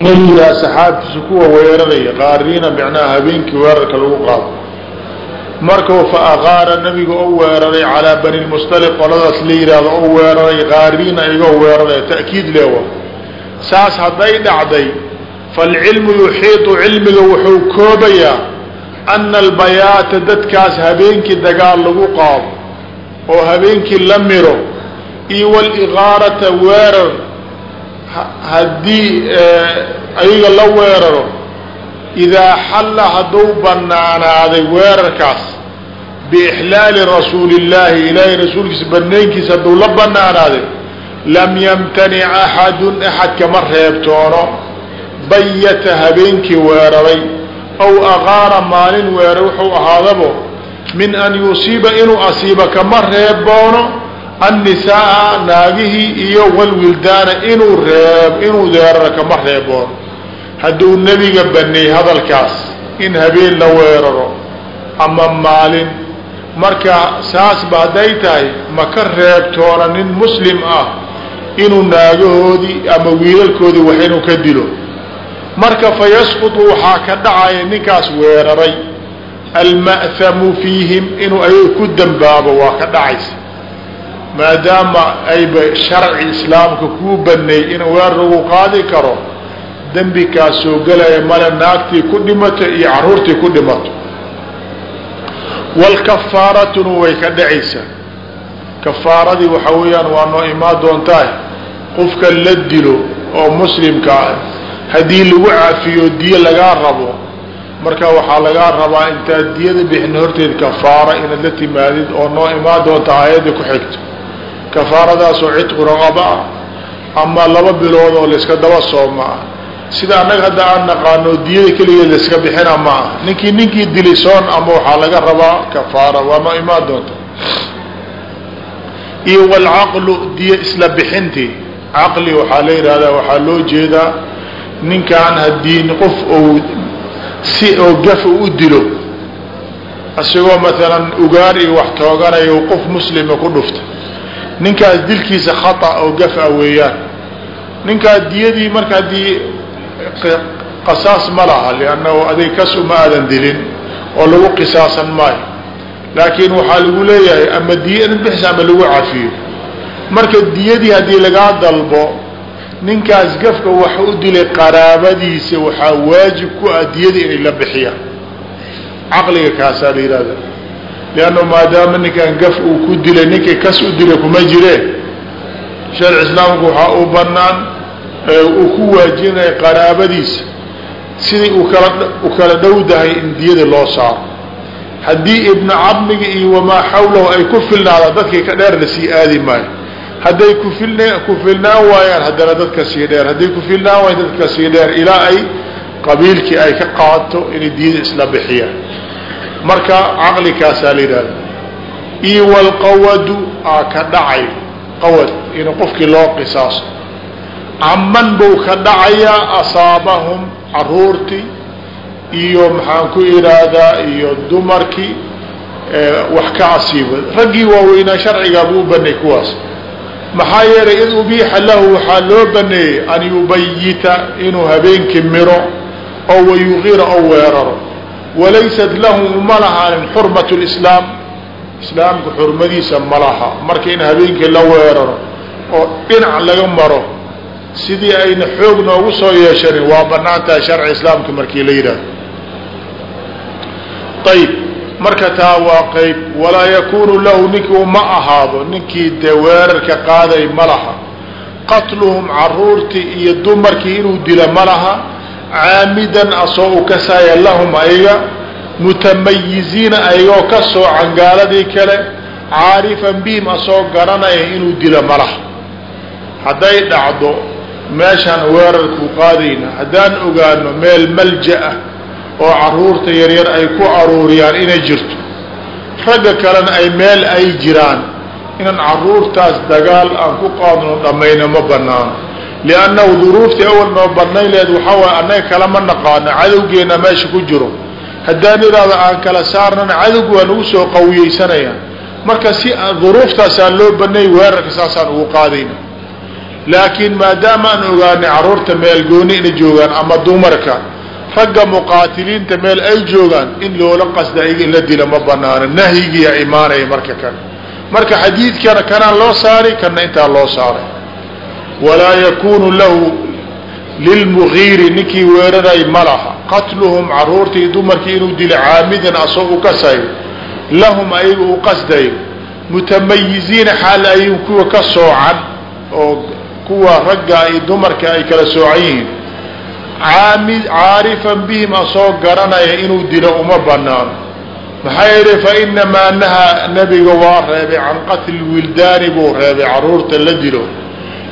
nabigaa saxaabtiisa kuwa weeraraya qaariina micnaha habeenkii weerarka lagu qaado. Markuu fa aqaara nabiga u weeraray calaa bani lmustaliq qoladaas la yidhaahdo u weeraray qaariina igoo weeraraya ta'kiid leewa saas hadday dhacday falcilmu yuxiitu cilmiga wuxuu koobayaa ana albayaata dadkaas habeenkii dagaal lagu qaado oo habeenkii la miro iyo waliqaarata weerar haddii ayaga la weeraro idaa xalla hadduu banaanaaday weerarkaas biixlaali rasuuli illaahi ilaahay rasuulkiisa banaynkiisa hadduu la banaanaaday lam yamtanic axadun axad kama reebtoono bayata habeenkii weeraray aw aqaara maalin weeray wuxuu ahaadabo min an yusiiba inuu asiiba kama reeboono annisaaa naagihii iyo walwildaana inuu reeb inuu deerara kama reeboono hadduu nebiga baneey hadalkaas in habeen la weeraro ama maalin marka saasba hadday tahay ma ka reebtoona nin muslim ah inuu naagahoodii ama wiilalkoodii wax inuu ka dilo marka fa yasqutu waxaa ka dhacaya ninkaas weeraray alma'hamu fiihim inuu ayaga ku dambaabo waa ka dhacaysa maadaama ayba sharci islaamka kuu baneey in weer lagu qaadi karo dembikaas soo gelaya male naagtii ku dhimato iyo caruurtii ku dhimato. Walkafaaratuna way ka dhacaysaa kafaaradii waxaa weeyaan waa noo imaan doontaa qofka la dilo oo muslimka ah haddii lagu cafiyo diyo lagaa rabo marka waxaa lagaa rabaa intaad diyada bixin horteed kafaara inaad la timaadid oo noo imaan doonta aayadda ku xigto kafaaradaasoo cidqu raqaba ah ama laba bilood oo layska daba sooma. Ah sida annaga hadda aan naqaano diyada keligeed layska bixina ma ah ninkii ninkii dilisoon ama waxaa laga rabaa kafaara waa noo imaan doonta iyo walcaqlu diya isla bixintii. Caqli waxaa la yidhahdaa waxaa loo jeedaa ninkaan haddii qof ou si oo gafa u dilo. Isagoo maalan ugaar iyo wax tooganayo qof muslima ku dhufta ninkaas dilkiisa khata oo gafa weeyaan. Ninkaas diyadii marka haddii qasaas ma laha liannahu adig kas uma aadan dilin oo lagu qisaasan maayo. Laakiin waxaa lagu leeyahay ama diya in bixis ama lagu cafiyo. Marka diyadii haddii lagaa dalbo ninkaas gafka wax u dilay qaraabadiisa waxaa waajib ku ah diyada inay la bixiyaan. Caqliga kaasaa la yihahda liannahu maadaama ninkan gaf uu ku dilay ninkii kas u dilay kuma jireen sharci islaamku waxaa u banaan uu ku waajibinaya qaraabadiisa sidii uu u kala dhowdahay in diyada loo saaro haddii ibnu cabmiga iyo wamaa xawlahu ay ku filnaadaan dadkii ka dheer la sii aadi maayo hadday ku filnaan waayaan haddana dadka sii dheer hadday ku filnaan waayaan dadka sii dheer ilaa ay qabiilkii ay ka qaato inay diyada isla bixiyaan marka caqlikaasaa la yidhahda iyo aa ka dhacay. Qawad in qofkii loo qisaaso. Caman buu ka dhacayaa asaabahum caruurtii iyo maxaan ku idhaahdaa iyo dumarkii wax ka asiiba raggii waaweynaa sharcigaa buu u banay kuwaas. Maxaa yeelay id ubiixa lahu waxaa loo baneeyey an yubayita inuu habeenkii miro oo wayuqira oo weeraro walaysat lahu uma lahaanin xurmat lislaam islaamka xurmadiisa ma laha. Marka in habeenkii la weeraro oo dhinac laga maro sidii ayna xoog noogu soo yeeshanin waa bannaan tahay sharci islaamka markii la yidhahdo ayb marka taa waa qayb walaa yakunu lahu ninkii uma ahaado ninkii dee weerarka qaaday ma laha. Qatluhum caruurtii iyo dumarkii inuu dila ma laha caamidan asoo u kasaya lahum ayaga mutamayiziina ayagoo ka soocan gaaladii kale caarifan bihim asoo garanaya inuu dila ma laha hadday dhacdo meeshaan weerarkuu qaadayna. Haddaan ogaano meel malja ah oo carruurta yaryar ay ku aruuriyaan inay jirto. Ragga kalena ay meel ay jiraan. Inaan caruurtaas dagaal aan ku qaadno dhammayna ma banaano liannahu duruuftii awal noo badnayn leed waxaa waay annaga kala ma naqaano cadowgeena meesha ku jiro haddaan idhaahdo aan kala saarnana cadowga waa nagu soo qawiyeysanayaan marka si duruuftaasaa loo baneey weerarka saasaan ugu qaadayna laakiin maadaama aan ogaanay carruurta meel gooni ina joogaan ama dumarka ragga muqaatiliinta meel ay joogaan in loola qasda ayaga in la dila ma banaano nahyigiyaa imaanaya marka kan marka xadiidkana kanaa loo saaray kana intaa loo saaray walaa yakunu lahu lilmugiiri ninkii weeraray ma laha. Qatluhum caruurtii dumarkii inuu dilo caamidan asoo u kasayo lahum ayaga u qasdayo. Mutamayiziina xaal ayun kuwa ka soocan oo kuwa ragga iyo dumarka ay kala soocan yihiin. Caarifan bihim asoo garanaya inuu dilo uma banaano maxaa yeelay fa inamaa nahaa nabiga waa reebay can qatli wildaani buu reebay carruurta la dilo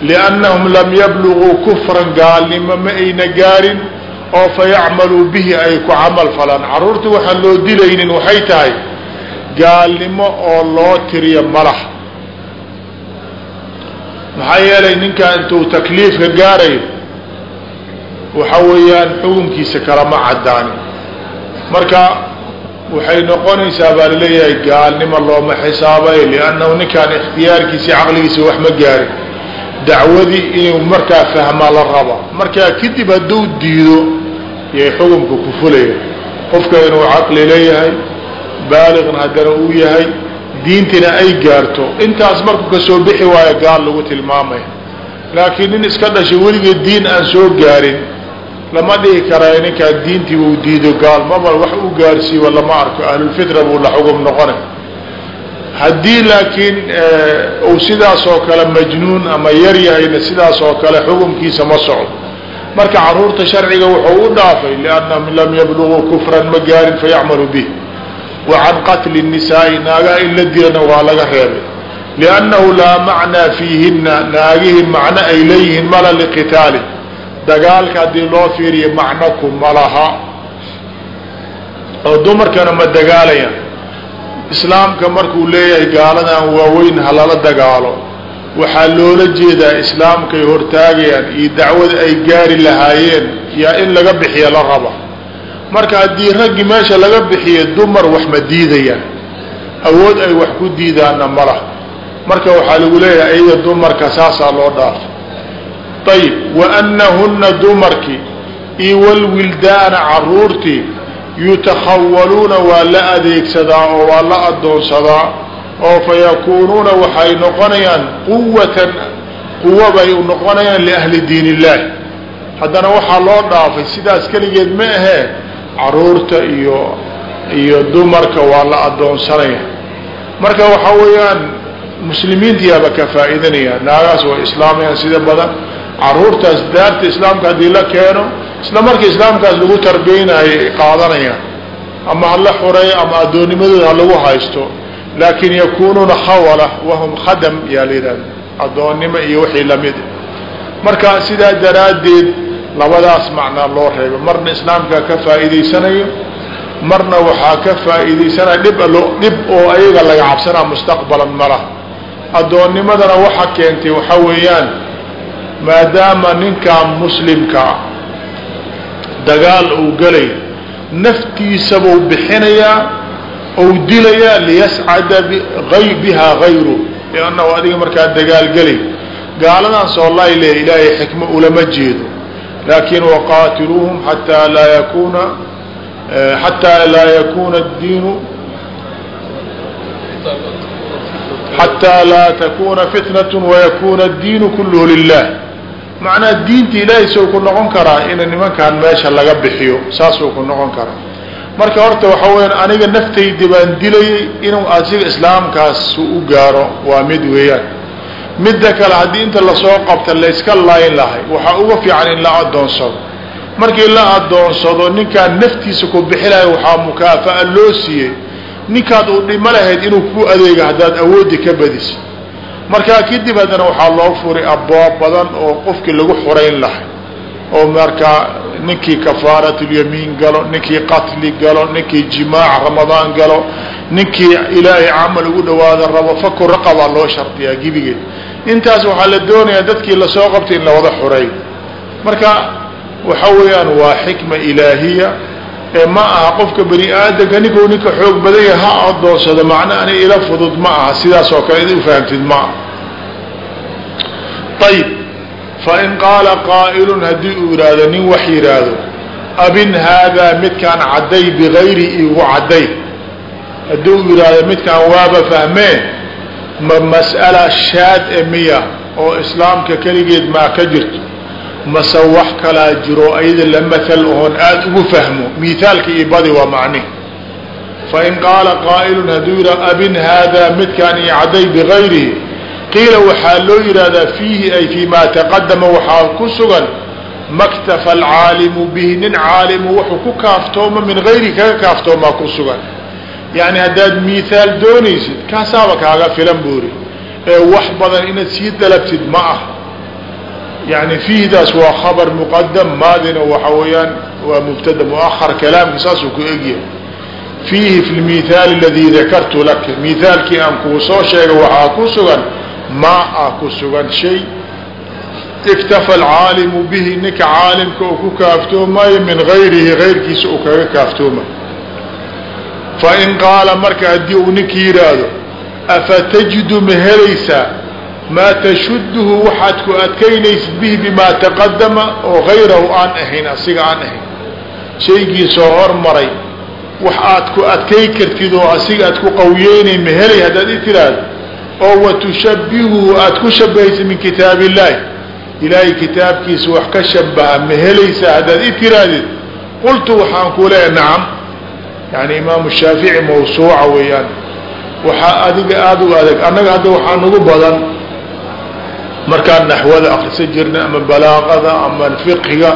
liannahum lam yabluguu kufran gaalnimo ma ayna gaarin oo fayacmaluu bihi ay ku camal falaan carruurta waxaan loo dilaynin waxay tahay gaalnimo oo loo tiriyo malax maxaa yeelay ninkaa intuu takliifka gaarayo waxa weeyaan xukunkiisa kalama caddaani marka waxay noqonaysaa baa la leeyahay gaalnimo looma xisaabayo liannahu ninkaan ikhtiyaarkiisa caqligiisa wax ma gaarin dacwadii inuu markaa fahmaa la rabaa markaa kadib hadduu diido yay xukunka ku fulaya qofka inuu caqli leeyahay baaliqna haddana uu yahay diintina ay gaarto. Intaas markuu ka soo bixi waayo gaal lagu tilmaamaya laakiin nin iska dhashay weligeed diin aan soo gaarin. Lama dhihi karayo ninkaa diintii uu diido gaal. Maba wax u gaarsiiyo lama arko. Ahlulfitra buu la xugum noqonay haddii laakiin uu sidaas oo kale majnuun ama yar yahayna sidaas oo kale xukumkiisa ma socdo marka carruurta sharciga wuxuu u dhaafay liannahum lam yabluguu kufran ma gaarin fayacmalu bih. Wa can qatli nisaai naagaha in la dilana waa laga reebay. Liannahu laa macnaa fiihina naagihii macno ay leeyihiin mala liqitaali dagaalka haddii loo fiiriyo macno ku malaha oo dumarkana ma dagaalayaan islaamka markuu leeyahay gaaladan waaweyn halala dagaalo waxaa loola jeedaa islaamkay hortaagayaan iyo dacwada ay gaari lahaayeen yaa in laga bixiya la raba. Marka haddii raggi meesha laga bixiyo dumar wax ma diidayaan. Awood ay wax ku diidaanna mala marka waxaa lagu leeyahay iyada dumarka saasaa loo dhaafo ayib wa anahunna dumarkii iyo walwildaana caruurtii yutakhawaluuna waa la adeegsadaa oo waa la adoonsadaa oo fayakuunuuna waxay noqonayaan quwatan quwa bay noqonayaan liahli diin illaahi haddana waxaa loo dhaafay sidaas keligeed ma ahee carruurta iyo iyo dumarka waa la adoonsanaya marka waxaa weeyaan muslimiinta yaaba ka faa'iidanaya naagaas way islaamayaan sida badan. Caruurtaas daarta islaamka haddii la keeno isla markii islaamkaas lagu tarbiyeynayo ay qaadanayaan ama hala xureeyo ama addoonnimadooda ha lagu haysto laakin yakunuuna khawala wahum khadam yaa la yidhahda addoonnimo iyo wixii la mid marka sidaa daraaddeed labadaas macnaa loo reeba marna islaamkaa ka faa'iidaysanayo marna waxaa ka faa'iidaysanaya dhib dhib oo ayaga laga cabsanaa mustaqbalan mala addoonnimadana waxa keentay waxaa weeyaan maadaama ninkaa muslimkaa dagaal uu gelay naftiisabuu bixinayaa ou dilayaa liyascada bihaa gayru liannahu adiga markaa dagaal gelay gaaladan soolay le ilaahay xikmo ulama jeedo. Laakin waqaatiluuhum xataa laa yakuna xataa laa yakuna diinu xataa laa takuna fitnat wayakuna diinu kulluhu lilah macnaha diinta ilaahay soo ku noqon karaa in nimankan meesha laga bixiyo saasuu ku noqon karaa. Marka horta waxa weyaan aniga naftaydi baan dilayay inuu asiga islaamkaas u gaaro waa mid weeyaan. Midda kale haddii inta la soo qabta layska layn lahay waxaa uga fiican in la adoonsado. Markii la adoonsado ninkaan naftiisa ku bixi lahay waxaa mukaafa'a loo siiyey. Ninkaad u dhimo lahayd inuu ku adeega haddaad awoodi ka badisa markaa kadib haddana waxaa loo furay abwaab badan oo qofkii lagu xurayn lahay. Oo markaa ninkii kafaaratulyamiin galo ninkii qatli galo ninkii jimaac ramadaan galo ninkii ilaahay camal ugu dhawaada rabo faku raqabaa loo shardiyaa gibigeed. Intaas waxaa la doonayaa dadkii la soo qabtay in lawada xuray. Marka waxa weeyaan waa xikma ilaahiya ee ma aha qofka bani aadamka ninkuu ninka xoog badanya ha adoonsado macna ani ila fudud ma aha sidaas oo kale id ufahamtid ma aha. Ayib fain qaala qaa'ilun haddii uu yidhaahdo nin wax yidhaahdo abin haadaa midkaan cadday bigayri igu cadday. Haddii uu yidhaahdo midkaan waaba fahmeen ma mas'ala shaad e miya oo islaamka keligeed maa ka jirto mase wax kalaa jiro ayada la mathal oon aada ugu fahmo miithaalka iyo badi waa macni. Fain qaala qaa'ilun hadduu yidhahdo abin haadaa midkaan io cadday bigayrihi qiila waxaa loo yidhahdaa fiihi ay fii maa taqadama waxaa ku sugan maktafa alcaalimu bihi nin caalimu wuxuu ku kaaftooma min gayri kaga kaaftoomaa ku sugan. Yani haddaad miihaal doonaysid kaasaaba kaaga filan buuri. Ee wax badan inaad sii dalabtid ma ah yani fiihdaas waa khabar muqadam maadina waxa weeyaan waa mubtada muahar kalaamka saasuu ku egyahay. Fiihi fi lmithaali aladii dakartu laka mithaalkii aan kuu soo sheegay waxaa ku sugan maa ah ku sugan shay. Iktafa alcaalimu bihi ninka caalimka uu ku kaaftoomayo min gayrihi gayrkiisa uu kaga kaaftoomayo fain qaala marka haddii uu ninkii yidhaahdo afatajidu ma helaysaa maa tashuduhu waxaad ku adkaynaysid bihi bimaa taqadama oo gayrahu aan ahayn asiga aan ahayn shaygii soo hormaray wax aad ku adkay kartid oo asiga aad ku qawiyeynayn ma helay haddaad i tiraahdo oo watushabihuhu aad ku shabahaysid min kitaab illaahi ilaahay kitaabkiisa wax ka shabaha ma helaysaa haddaad i tirahdid qultu waxaan ku leeyahay nacam yani imaamu shaafici mawsuuca weeyaan waxaa adiga aada u adag annaga hadda waxaa nagu badan markaan naxwada akrisa jirna ama balaaqada ama fiqhiga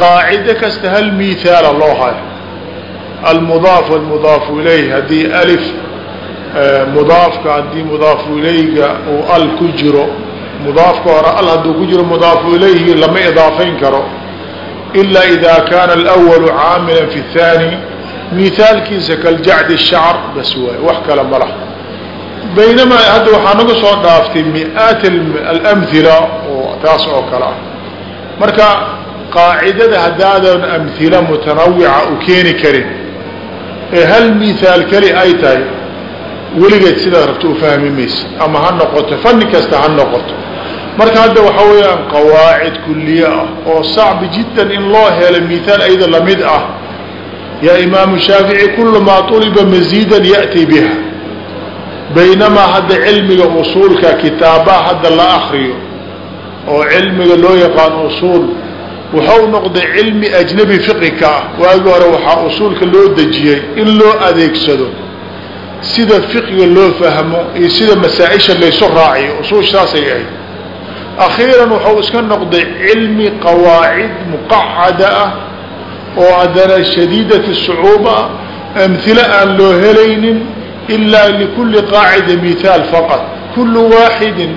qaacide kasta hal mihaala loo hayo. Almudaaf walmudaafu ilayh haddii alif mudaafka haddii mudaafu ilayga uu al ku jiro mudaafka hore al hadduu ku jiro mudaafu ilayhi lama idaafayn karo. Ilaa ida kaana alwalu caamila fi اthani mihaalkiisa kaljacdi shacr bas waay wax kale ma laha baynamaa hadda waxaa naga soo dhaaftay mi-aat alamhila oo taas oo kale ah marka qaacidada haddaadan amhila mutanawica u keeni karin ee hal mihaal keli ay tahay weligeed sidaad rabto u fahmi maysa ama ha noqoto fanni kasta ha noqoto marka hadda waxaa weeyaan qawaacid kuliye ah oo sacbi jiddan in loo helo mihaal ayada la mid ah yaa imaamu shaafici kulamaa طuliba maziidan ya'ti biha baynamaa hadda cilmiga usuulka kitaabaha hadda la akriyo oo cilmiga loo yaqaan usuul wuxuu noqday cilmi ajnabi fiqi ka ah waagi hore waxaa usuulka loo dejiyey in loo adeegsado sida fiqiga loo fahmo iyo sida masaa-isha laysu raaciyo usuushaasay ahayd akhiiran wuxuu iska noqday cilmi qawaacid muqacada ah oo haddana shadiidati sucuuba amhilo aan loo helaynin ilaa likulli qaacida mithaal faqad kullu waaxidin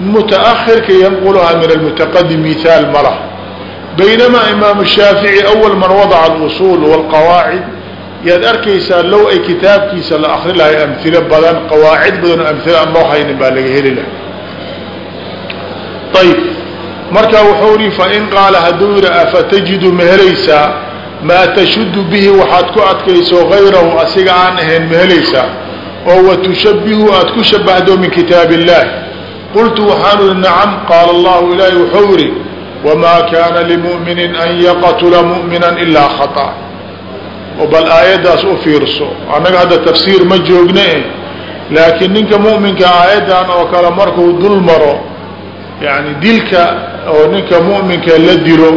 mutaakhirka yanquluhaa min almutaqadim mithaal ma lah imaamu shaafici awal man wadaca alusuul walqawaacid yaad arkaysaa low ay kitaabkiisa la akri lahay amhilo badan qawaacid badan oo amhilo aan loo haynin baa laga heli lahay ayb marka wuxuu ihi fain qaala hadduu yihi afatajidu ma helaysaa maa tashudu bihi waxaad ku adkayso gayrahu asiga aan ahayn ma helaysaa oo watushabihu aad ku shabahdo min kitaab illahi qultu waxaanu ihi nacam qaala allahu ilaahi wuxuu yihi wamaa kaana limu'minin an yaqtula mu'mina ilaa khata. Bal aayaddaas u fiirso annaga hadda tafsiir ma joogna laakiin ninka mu'minka aayaddan oo kale markuu dul maro yani dilka oo ninka mu'minka la dilo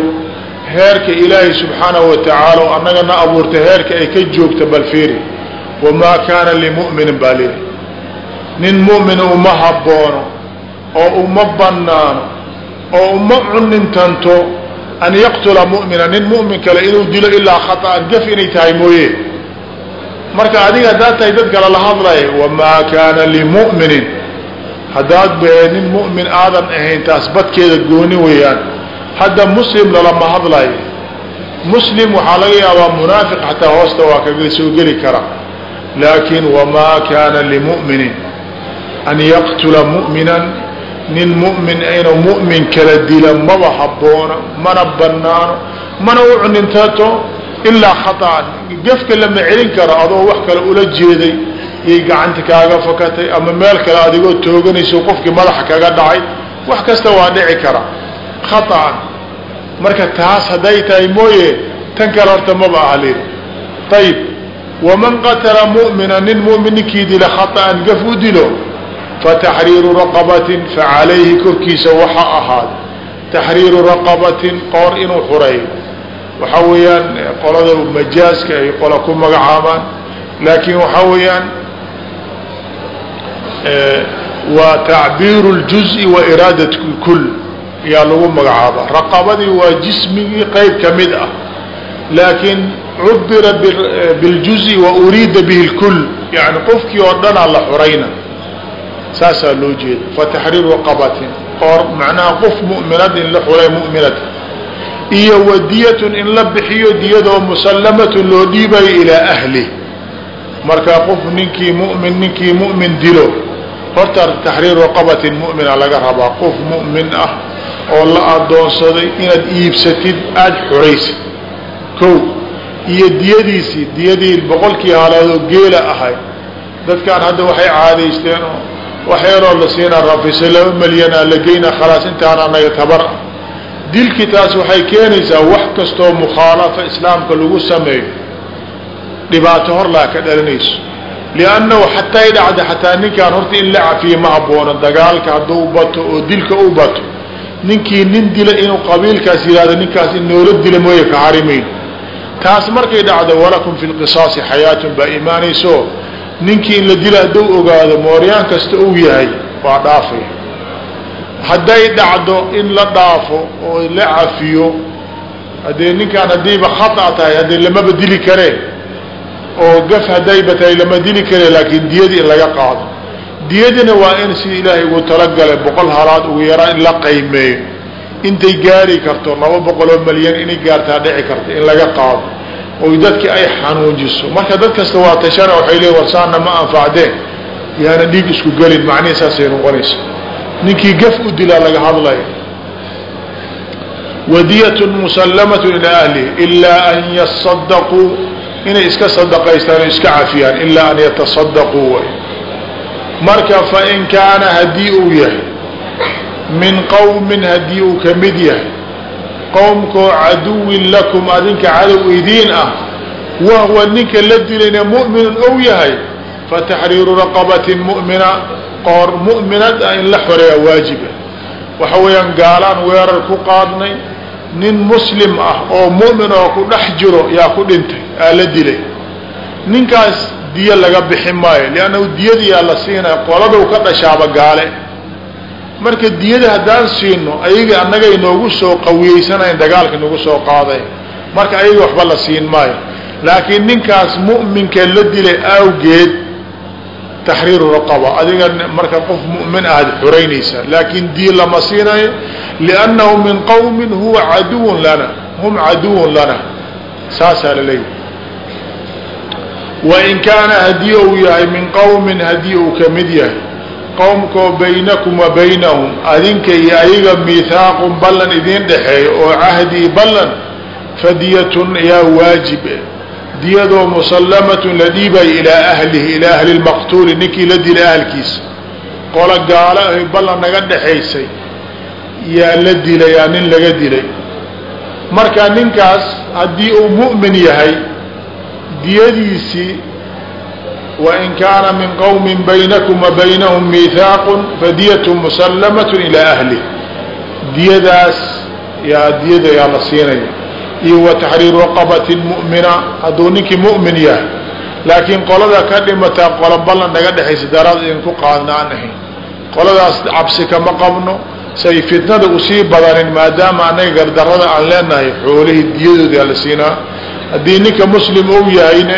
heerka ilaahay subxaanahu watacaala oo annagana abuurtay heerka ay ka joogta bal fiiri wamaa kaana limu'minin baa lihi nin mu'mina uma habboono oo uma bannaano oo uma cunintanto an yaqtula mu'mina. Nin mu'min kale inuu dilo ilaa khata'an gaf inay tahay mooye. Marka adiga haddaad tahay dad kale la hadlaya wamaa kaana limu'minin. Haddaad be nin mu'min aadan ahayn taas badkeeda gooni weeyaan hadda muslim lalama hadlayo muslim waxaa laga yaabaa munaafiq xataa hoosta waa kaga soo geli kara. Laakin wamaa kaana limu'minin an yaqtula mu'minan. Nin mu'min ayna mu'min kala dila maba habboona mana banaano mana u cunintato ilaa khaطa'an gefka lama celin karo adoo wax kale ula jeeday yay gacanta kaaga fakatay ama meel kale adigoo tooganayso qofkii madaxa kaga dhacay wax kasta waa dhici kara khaطأan marka taas hadday tahay mooye tan kale horta maba aha lid ayib waman qatala mu'mina nin mu'min ninkii dila khaطأan gaf u dilo fataxriiru raqabatin facalayhi korkiisa waxa ahaad taxriiru raqabatin qoor inuu xureeyo waxaa weeyaan qolada majaaska ay qola ku magacaabaan laakiin waxaa weeyaan waa tacbiiru اljuزءi wa iraadat kul yaa lagu magacaaba. Raqabadii waa jismigii qayb ka mid ah. Laakiin cubira biljuzi eh, wa uriida bihi اlkul yani qofkii oo dhanaa la xurayna. Saasaa loo jeeda fataxriiru qabatin. Qoor macnaha qof muminad in la xuray muminad. Iyo wadiyatun in la bixiyo diyadoo musallamatun loo dhiibayo ilaa ahlih markaa qof ninkii mumin ninkii mumin dilo. Horta taxriiru qabatin mumina laga rabaa. Qof mumin ah oo la adoonsaday inaad iibsatid aada xuraysid. Kow iyo diyadiisii diyadii boqolkii halaadoo geela ahay. Dadkaan hadda waxay caadaysteen oo waxyaroo la siinaa rafisa laba malyanaa la geynaa khalaas intaan anaga tabar. Ah dilkii taas waxay keenaysaa wax kastoo mukhaalafa islaamka lagu sameeyo. Dhibaato horlaa ka dhalanayso liannahu xatay dhacda xataa ninkaan horta in la cafiye ma haboono dagaalka hadduu bato oo dilka u bato ninkii nin dila inuu qabiilkaas yihahdo ninkaas in noola dila mooye ka harimayn taas markay dhacdo walakum fi lqisaasi xayaatun baa imaanayso ninkii in la dila hadduu ogaado mooryaan kasta uu yahay waa dhaafay. Hadday dhacdo in la dhaafo oo la cafiyo haddee ninkaan haddiiba khata tahay haddee lamaba dili karee oo gaf haddayba tahay lama dili karee laakiin diyadii in laga qaado diyadina waa in si ilaahay ugu talagalay boqol halaad ugu yaraa in la qaymeeyo. Intay gaari karto laba boqoloo malyan inay gaartaa dhici karta in laga qaado. Oy dadki ay xanuujiso marka dad kasta waa tashana waxay leey warsaana ma anfacdeen yaana dhiig isku gelin macnihi saasay noqonaysa. Ninkii gaf u dilaa laga hadlaya wadiyatun musallamatun ilaa ahlihi ilaa an yasadaquu inay iska sadaqaystaan o iska cafiyaan ilaa an yatasadaquu way marka fain kaana haddii uu yahay min qowmin haddii uu ka mid yahay qowmkoo caduwin lakum adinka cadow idiin ah wahwa ninka la dilayna mu'minun ou yahay fataxriiru raqabatin mu'mina qoor mu'minad ah in la xoreeya waajiba. Waxa weeyaan gaalaan weerar ku qaadnay nin muslim ah oo mu'min oo ku dhex jiro yaa ku dhintay aa la dilay. Ninkaas diyo laga bixi maayo liannahu diyadiyaa la siinaya qoladau ka dhashaaba gaale. Marka diyada haddaan siino ayaga annagay noogu soo qawiyeysanayn dagaalka nagu soo qaaday. Marka ayaga waxba la siin maayo. Laakiin ninkaas mu'minka la dilay awgeed taxriiru raqaba. Adiga marka qof mu'min ahaad xoraynaysaa laakiin diin lama siinayo liannahu min qowmin huwa caduwun lana hum caduwun lana. Saasaa la leeyahy wain kaana haddii uu yahay min qowmin haddii uu ka mid yahay qowmkoo baynakum wa baynahum adinka iyo ayaga miithaaqun ballan idiin dhexeeya oo cahdii ballan fadiyatun yaa waajibe diyadoo musallamatun la dhiibayo ilaa ahlihi ilaa ahli lmaqtuuli ninkii la dilay ahalkiisa qola gaalo ahy ballan naga dhexaysay yaa la dilayaa nin laga dilay marka ninkaas haddii uu mu'min yahay diyadiisii wain kaana min qowmin baynakum wa baynahum miithaaqun fadiyatu musallamatun ilaa ahlih diyadaas yaa diyada yaa la siinaya. Iyo wa taxriiru raqabatin mu'mina hadduu ninkii mu'min yahay laakiin qolada ka dhimataa qola ballan naga dhexaysa daraad idinku qaadna aan ahayn. Qoladaas cabsi kama qabno say fitnada u sii badanin maadaama annaga gardarada aan leenahay xoolihii diyadooda la siinaa haddii ninka muslim ou yahayne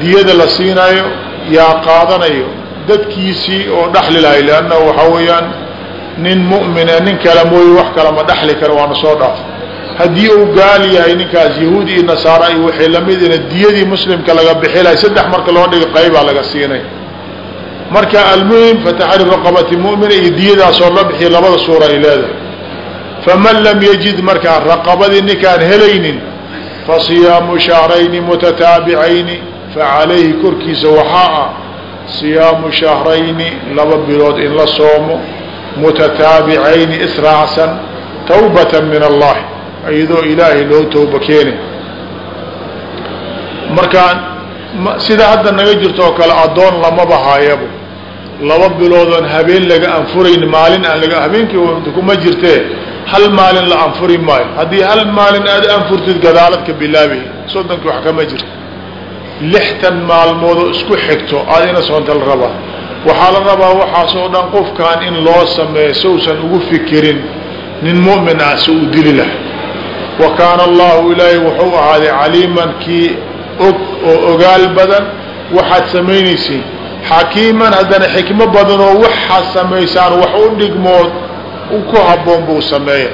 diyada la siinayo yaa qaadanayo dadkiisii oo dhaxli lahay leanna waxaa weeyaan nin mu'mine nin kale mooye wax kale ma dhaxli karo waana soo dhaaf. Haddii uu gaal yahay ninkaas yahuud iyo nasaara iyo waxay lamidina diyadii muslimka laga bixi lahay saddex marka loo dhigo qaybaa laga siinay. Marka almuhim fataxriir raqabati mu'mina iyo diyadaasoo la bixiya labada suura ay leedahay. Faman lam yajid markaa raqabadii ninkaan helaynin fasiyaamu shahrayni mutataabicayni facalayhi korkiisa waxaa ah siyaamu shahrayni laba bilood in la soomo mutataabicayni israacsan tawbata min allahi iyadoo ilaahay loo tawba keenay marka sida hadda naga jirto oo kale addoon lamaba haayabo laba biloodoon habeen laga anfurayn maalin aan laga habeenkii kuma jirtee hal maalin la anfuri maayo. Haddii hal maalin aad anfurtid gadaalad ka bilaabi soddonkii wax kama jirto lixtan maalmoodoo isku xigto adina soonta la rabaa. Waxaa la rabaa waxaas oo dhan qofkan in loo sameeyo sousan ugu fikirin nin mu'min ah si uu dili lahay wa kaana allahu ilaahay wuxuu ahaaday caliiman kii og oo ogaal badan waxaad samaynaysiin xakiiman haddana xikmo badan oo waxaad samaysaan wax u dhigmood ku haboon buu sameeya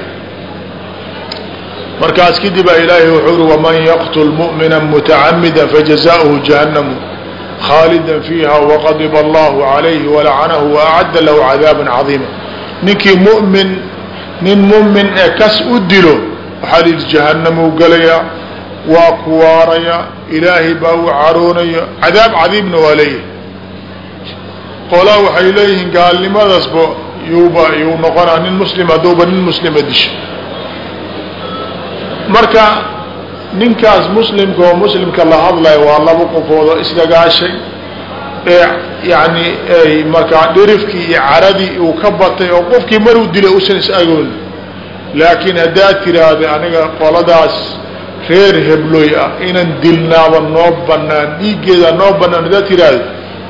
markaas kadib baa ilaahay wuxuu uri waman yaqtul mu'mina mutacamida fajazaؤuhu jahannamu khaalida fiiha waqadiba allahu calayhi walacanahu waacadda lahu cadaaba cadiima. Ninkii mumin nin mumin ee kas u dilo waxaa lihi jahanamuu galayaa waa ku ilaahay baa u caroonaya cadaab cadiibna waa leeyahay. Qolaa waxay leeyihiin gaalnimadaasba yuuba yuu noqonaa nin muslim hadduuba nin muslima disho. Marka ninkaas muslimka oo muslimka la hadlaya waa laba qofood oo isdagaashay ee yani ay markaa dhirifkii iyo caradii uu ka batay oo qofkii maruu dilay usan is-agoon laakiin haddaad tiraahda aniga qoladaas reer hebloy ah inan dilnaaba noo banaan dhiiggeeda noo banaan haddaad tiraahda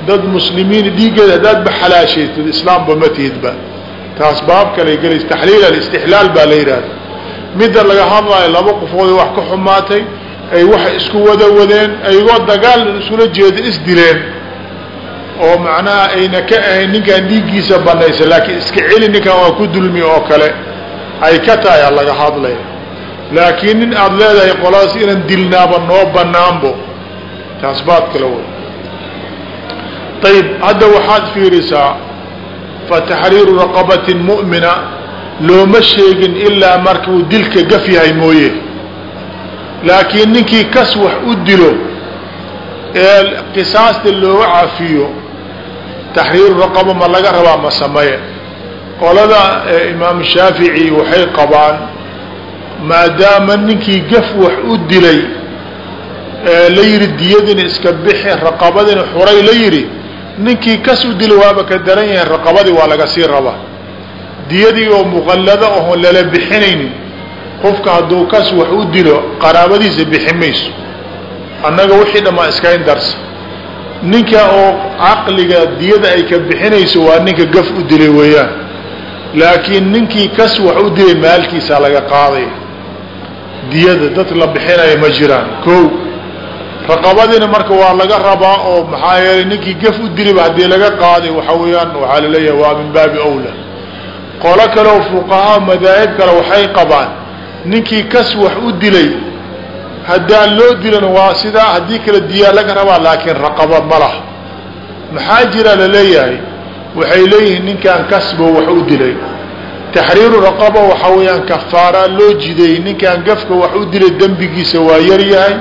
dad muslimiin dhiiggeeda haddaad ba xalaashaysad islaamba ma tihidba taas baab kale gelays taxliil alistixlaal baa la yidhahda midda laga hadlaayo laba qofooda wax ka xumaatay ay waxa isku wada wadeen aygoo dagaal isula jeedin isdileen oo macnaha ayna ka ahayn ninkaan dhiiggiisa banaysa laakiin iska celi ninkan waa ku dulmi oo kale. Ay ka tahay a laga hadlaya laakiin nin aada leedahay qoladaas inaan dilnaaba noo banaanbo taas baad kala way ayib hadda waxaad fiirisaa fa taxriiru raqabatin mu'mina looma sheegin ilaa markuu dilka gaf yahay mooye laakiin ninkii kas wax u dilo ee qisaasta looga cafiyo taxriiru raqaba ma laga rabaa ma sameeye qolada imaamu shaafici waxay qabaan maadaama ninkii gaf wax u dilay la yidhi diyadina iska bixi raqabadina xuray la yidhi ninkii kas u dila waaba ka daran yahay raqabadii waa laga sii rabaa. Diyadii oo muqallado oon lala bixinaynin qofka hadduu kas wax u dilo qaraabadiisa bixi mayso. Annaga wixii dhammaa iskayn darsa. Ninka oo caqliga diyada ay ka bixinayso waa ninka gaf u dilay weeyaan. Laakiin ninkii kas wax u dilay maalkiisaa laga qaaday diyada dad la bixinaya ma jiraan. Ko raqabadiina marka waa laga rabaa oo maxaa yeelay ninkii gaf u diliba haddii laga qaaday waxa weeyaan waxaa la leeyahay waa min baabi awla. Qolo kale oo fuqahaa madaahib kale waxay qabaan ninkii kas wax u dilay haddaan loo dilan waa sidaa haddii kale diyaa laga rabaa laakiin raqaba ma laha. Maxaa jira la leeyahay waxay leeyihiin ninkaan kasbo wax u dilay. Taxriiru raqaba waxa weeyaan kafaaraa loo jiday ninkaan gafka wax u dilay dembigiisa waa yaryahay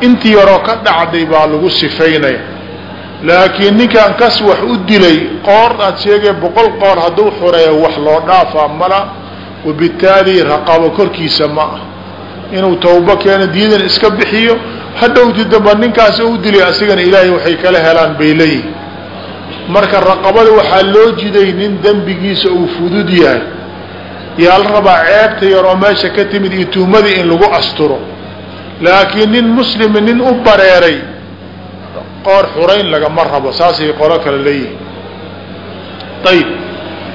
intii yaroo ka dhacday baa lagu sifaynaya. Laakiin ninkaan kas wax u dilay qoor aad sheegay boqol qoor hadduu xoreeyo wax loo dhaafaa mala wabitaali raqabo korkiisa ma ah inuu tawbo keeno diyadan iska bixiyo hadhowti damba ninkaas u dilay asigana ilaahay waxay kala helaan bay leeyihiin marka raqabada waxaa loo jiday nin dembigiisa uu fudud yahay. Yaa la rabaa ceebta yaroo meesha ka timid iyo tuhmadii in lagu asturo laakiin nin muslima nin u bareeray qoor xurayn lagama rabo saasay qolo kale leeyihiin ayib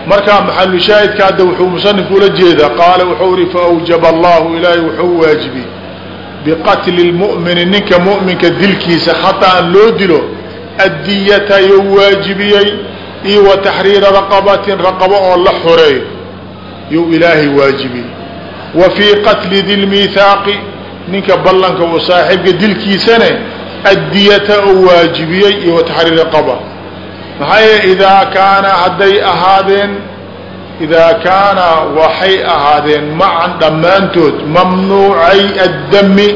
markaa maxalu shaahidka hadda wuxuu musanifku ula jeedaa qaala wuxuu ihi faawjaba allahu ilaahay wuxuu waajibiyey biqatli lmu'mini ninka mu'minka dilkiisa khaطa'an loo dilo addiyata yuu waajibiyey iyo wa taxriira raqabatin raqabo oo la xoreeyo yuu ilaahay waajibiyey wa fii qatli di ninka ballanka uu saaxiibka dilkiisane addiyata uu waajibiyey iyo wa taxriir raqaba maxaa yeele idaa kaana hadday ahaadeen idaa kaana waxay ahaadeen macan dhammaantood mamnuucay addami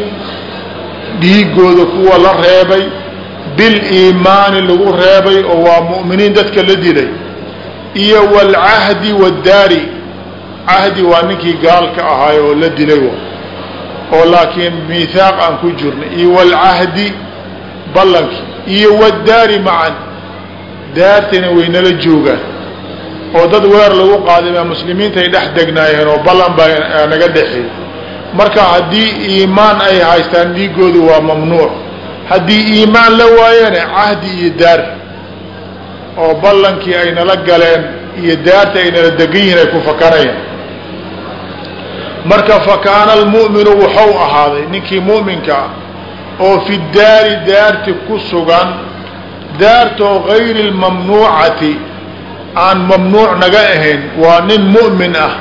dhiigooda kuwa la reebay biliimaani lagu reebay oo waa mu'miniin dadka la dilay iyo waalcahdi waddaari cahdi waa ninkii gaalka ahaay oo la dilay oo laakiin miithaaq aan ku jirna iyo walcahdi ballanki iyo wadaari macan daartina waynala joogaan. oo dad weer lagu qaaday baa muslimiinta ay dhex degnaayeen oo ballan baa naga dhexeey marka haddii iimaan ay haystaan dhiigoodu waa mamnuuc. Haddii iimaan la waayana cahdi iyo daar. oo ballankii ay nala galeen iyo daarta ay nala degan yihiin ay ku fakanayaan marka fakaana almu'minu wuxuu ahaaday ninkii mu'minka ah oo fi daari daarti ku sugan daartoo gayri lmamnuucati aan mamnuuc naga ahayn waa nin mu'min ah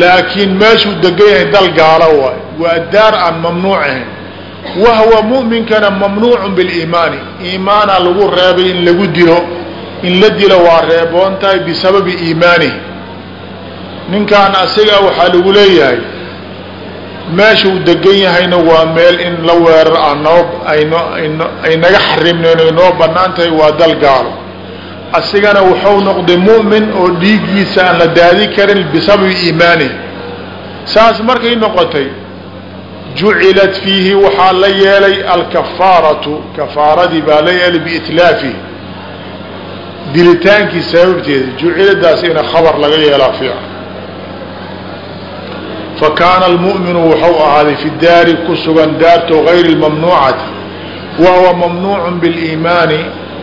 laakiin meeshuu degan yahay dal gaalo waay waa daar aan mamnuuc ahayn. Wahwa mu'minkana mamnuucun biliimaani iimaana lagu reebay in lagu dilo in la dilo waa reeboon tahay bisababi iimaanihi ninkaan asiga waxaa lagu leeyahay meeshuu degan yahayna waa meel in la weerar noo ayno ay naga xarimnayn ay noo bannaan tahay waa dal gaalo. Asigana wuxuu noqday mu'min oo dhiiggiisa aan la daadi karin bisababi iimaanihi saas markay noqotay jucilat fiihi waxaa la yeelay alkafaaratu kafaaradii baa la yeelay biitlaafihi dilitaankii sababteeda juciladaas ina khabar laga yeelaa fiican fakaana almu'minu wuxuu ahaaday fi daari ku sugan daarto gayri lmamnuucati wahuwa mamnuucun biliimaani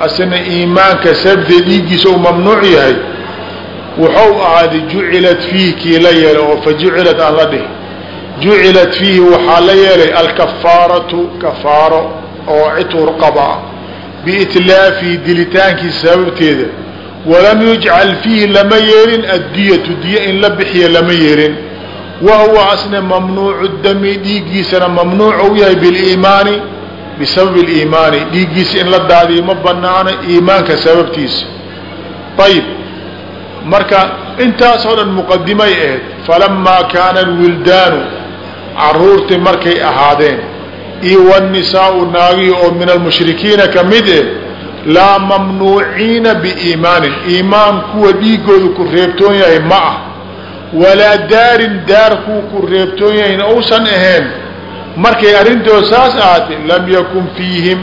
asina iimaanka sababteed dhiiggiisa uu mamnuuc yahay. Wuxuu ahaaday jucilat fiihi kii la yeelay oo fa jucilat aan la dhihi jucilat fiihi waxaa la yeelay alkafaaratu kafaaro oo citu rqaba ah biitlaafihi dilitaankiisa sababteeda. Walam yujcal fiihi lama yeelin addiyatu diya in la bixiya lama yeelin wahuwa asna mamnuucu dami dhiiggiisana mamnuuc u yahay biliimaani bisababi liimaani dhiiggiisa in la daadiyo ma banaana iimaanka sababtiisa ayib marka intaasoo dhan muqadimay ahayd falamaa kaana alwildaanu caruurtii markay ahaadeen iyo wanisaau naagihii oo min almushrikiina ka mid eh laa mamnuuciina biiimaanin iimaan kuwa dhiigoodu ku reebtoon yahay ma ah walaa daarin daar kuu ku reebtoon yahayna uusan ahayn. Markay arrintoo saas ahaatay lam yakun fiihim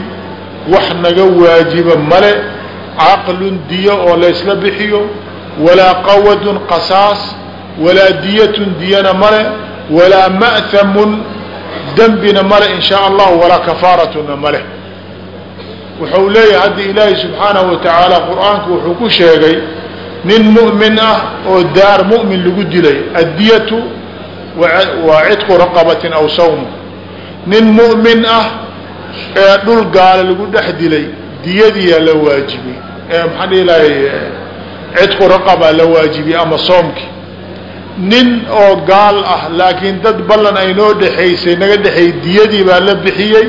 wax naga waajiba male caqlun diyo oo laysla bixiyo walaa qawadun qasaas walaa diyatun diyana male walaa ma'hamun dembina male in shaa allahu walaa kafaaratuna male. Wuxuu leeyahay hadda ilaahay subxaanahu wa tacaala qur'aanku wuxuu ku sheegay nin mu'min ah oo daar mu'min lagu dilay addiyatu waa cidqu raqabatin aw sawmu nin mu'min ah ee dhul gaala lagu dhex dilay diyadiyaa la waajibiyey ee maxaan dhihi lahay cidqu raqaba la waajibiyey ama soomkii nin oo gaal ah laakiin dad ballan ay noo dhexaysay naga dhexeeyey diyadii baa la bixiyey.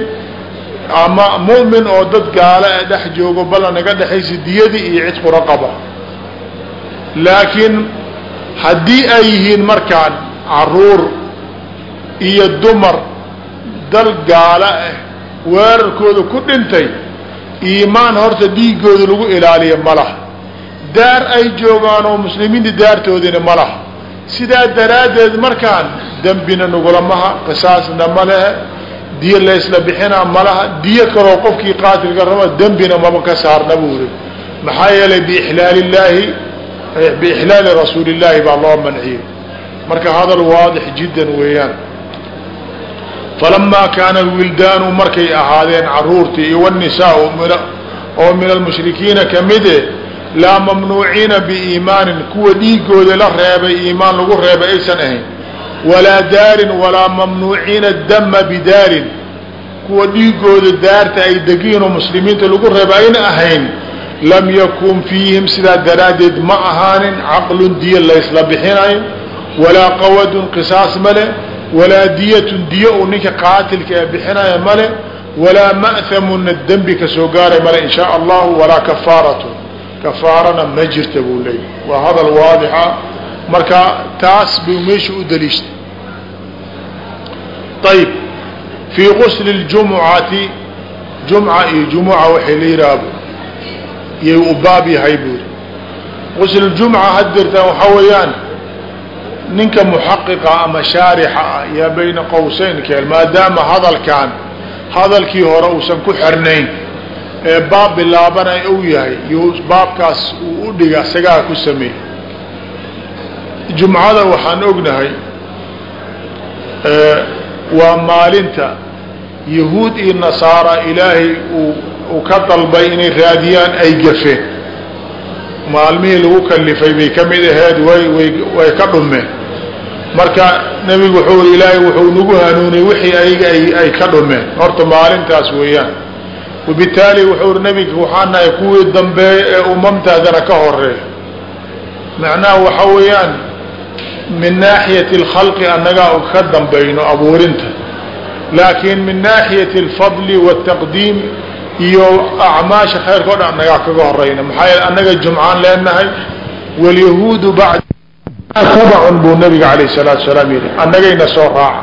Ama mu'min oo dad gaala ee dhex joogo ballan naga dhexaysay diyadii iyo cidqu raqaba laakiin haddii ay yihiin markaan carruur iyo dumar dal gaala ah weerarkooda ku dhintay iimaan horta dhiigooda lagu ilaaliya ma laha. Daar ay joogaan oo muslimiinta daartoodina ma laha. Sidaa daraaddeed markaan dembina nagulamaha qisaasna ma lehe diyo laysla bixinaa ma laha diyo kaloo qofkii qaatilka raba dembina maba ka saarna buu iri maxaa yeelay biixlaali illaahi biixlaali rasuuli illaahi baa loo manciyey marka hadal waadix jiddan weeyaan. Falamaa kaana alwildaanu markay ahaadeen caruurtii iyo wanisaau oo min almushrikiina ka mide laa mamnuuciina biiimaanin kuwa dhiigooda la reebay iimaan lagu reebay aysan ahayn. Walaa daarin walaa mamnuuciina dama bidaarin kuwa dhiigooda daarta ay degiinoo muslimiinta lagu reebay ayna ahayn lam yakun fiihim sidaa daraaddeed ma ahaanin caqlun diya laysla bixinayo walaa qawadun qisaas male walaa diyatun diyo uu ninka qaatilka ee bixinaya male walaa ma'hamuna dembi ka soo gaaray male in shaa allahu walaa kafaaratu kafaarana ma jirta buu leeyahy waa hadal waadixa marka taas buu meesha u daliishtay ayib fii qusli اljumucati jumca iyo jumuca waxay la yidhaahdo yay u baab yahay buuri. Qusl ljumca had dirtaan waxaa weeyaan ninka muxaqiqa ama shaarixa ah yaa bayna qowseyn keel maadaama hadalkan hadalkii hore uusan ku xirnayn ee baab bilaabanay uu yahay yo baabkaas uu u dhiga isagaa ku sameey jumcada waxaan ognahay waa maalinta yahuud iyo nasaara ilaahay uu ka dalbay inay raadiyaan ay gafeen maalmihii lagu kalifay bay ka mid aheed way way ka dhumeen. Marka nebigu wuxuu iri ilaahay wuxuu nagu hanuuniyey wixii ayaga ay ay ka dhumeen. Horta maalintaas weeyaan. Wabitaali wuxuu iri nebiga waxaan nahay kuwii dambeeya ee umamtaadana ka horreeya macnaha waxa weeyaan min naaxiyati alkhalqi annagaa ka dambayno abuurinta. Laakiin min naaxiyati alfadli waataqdiim iyo acmaasha khayrka o dhan annagaa kaga horeyna maxaa yeele annaga jumcaan leenahay walyahuudu bacd tabacun buu nabiga alayh salaatu salaam yihi annagayna soo raaca.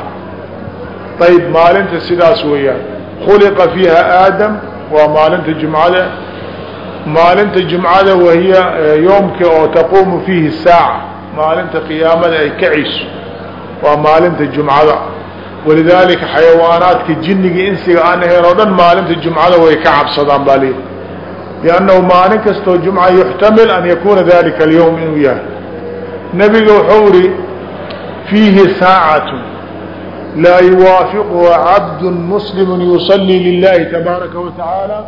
Ayb maalinta sidaas weeyaan. Khuliqa fiiha aadam waa maalinta jumcada. Maalinta jumcada wahiya yoomka oo taquumu fiihi saaca. Maalinta qiyaamada ay kacayso waa maalinta jumcada walidaalika xayawaanaadka jinniga insiga aan ahayn oo dhan maalinta jumcada way ka cabsadaan baa lii liannahu maalin kastoo jumca yuxtamil an yakuuna dalika alyowm inuu yahay. Nebiga wuxuu iri fiihi saacatu laa yuwaafiquha cabdu muslimu yusalii lilahi tabaaraka wa tacaala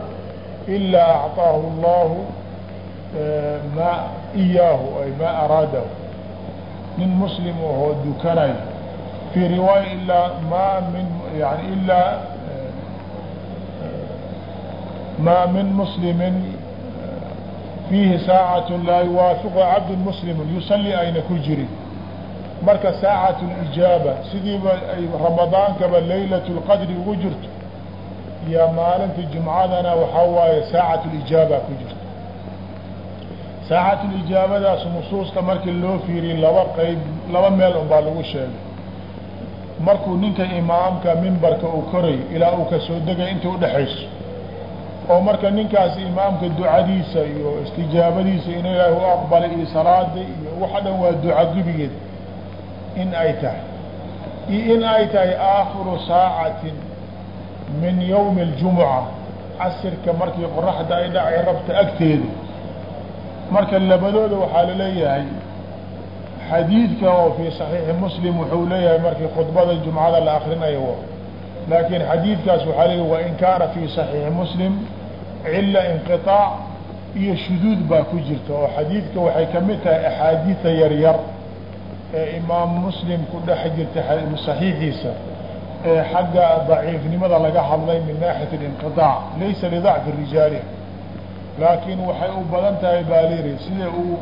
acطaahu allahu ma iyaahu ay ma araadahu. Nin muslim ahoo dukanay في رواية إلا ما من يعني إلا ما من مسلم فيه ساعة لا يوافق عبد مسلم يصلي أين كجري marka saacaة الإجاabة sidiiba ay ramadaankaba laylaة الqadri ugu jirto iyo maalinta jumcadana waxaa waaye saacaة الإجاaba ku jirto saacaة الإjaabadaas nusuusta markii loo fiiriyey laba qeyb laba meel un baa lagu sheegay markuu ninka imaamka mimbarka uu korayo ilaa uu ka soo degay inta udhexayso oo marka ninkaas imaamka ducadiisa iyo istijaabadiisa in ilaahi u aqbalay iyo salaada iyo waxa dhan waa duca gubigeed in ay tahay. Iyo in ay tahay aakhiru saacatin min yowmi اljumuca casirka markii qoraxda ay dhacay rabta agteeda. Marka labadooda waxaa la leeyahay xadiidka oo fii صaxiixi muslim wuxuu leeyahay markii khudbada jumcada la akrinayo laakiin xadiidkaas waxaa leeyahy wain kaana fii صaxiixi muslim cila inqiطaac iyo shuduud baa ku jirta oo xadiidka waxay kamid tahay axaadiida yaryar ee imaam muslim ku dhex jirta صaxiixiisa ee xagga daciifnimada laga hadlay min naaxiyat اlinqiطaac laysa lidacfi rijaali laakiin waxay u badan tahay baa liri sida uu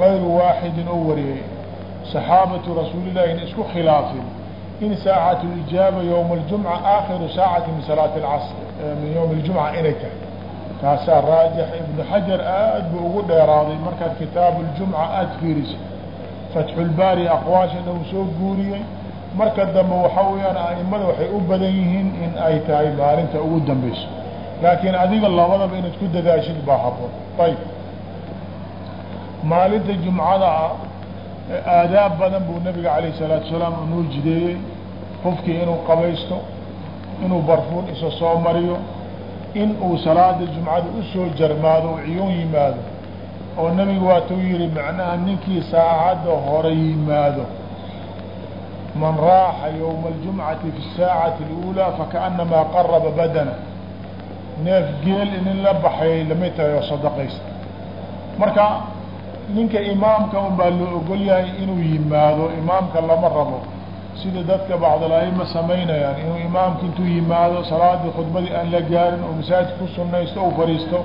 غayru waaxidin oo wariyey saxaabatu rasuulillahi ina isku khilaafin in saacatulijaaba yowma aljumca aakhiru saacati min salaati alcasr min yowmi aljumca inay tahay. Taasaa raajix ibnu xajar aad buu ugu dheeraaday markaad kitaabu ljumca aada fiiriso fatxulbaari aqwaashana uu soo guuriyey. Marka dambe waxa weeyaan aimada waxay u badan yihiin in ay tahay maalinta ugu dambayso. Laakiin adiga labadaba inaad ku dadaashid baa haboon ayb maalinta jumcada ah aadaab badan buu nabiga alayh الsalaatu salaam unuu jideeyey qofkii inuu qabaysto inuu barfuun isa soo mariyo in uu salaada jumcada usoo jarmaado u ciyoon yimaado oo nabigu waatuu yihi macnaha ninkii saacadda hore yimaado man raaxa ywma اljumcati fi الsaacati اlأulى fakaأnamaa qaraba badana neef geel inin la baxayay lamid tahay oo sadaqaysta marka ninka imaamka un baa loo ogol yahay inuu yimaado imaamka lama rabo. Sida dadka bacdala'ima samaynayaan inuu imaamka intuu yimaado salaadii khudbadii aan la gaarin oo masaajid ku sunaysto u fariisto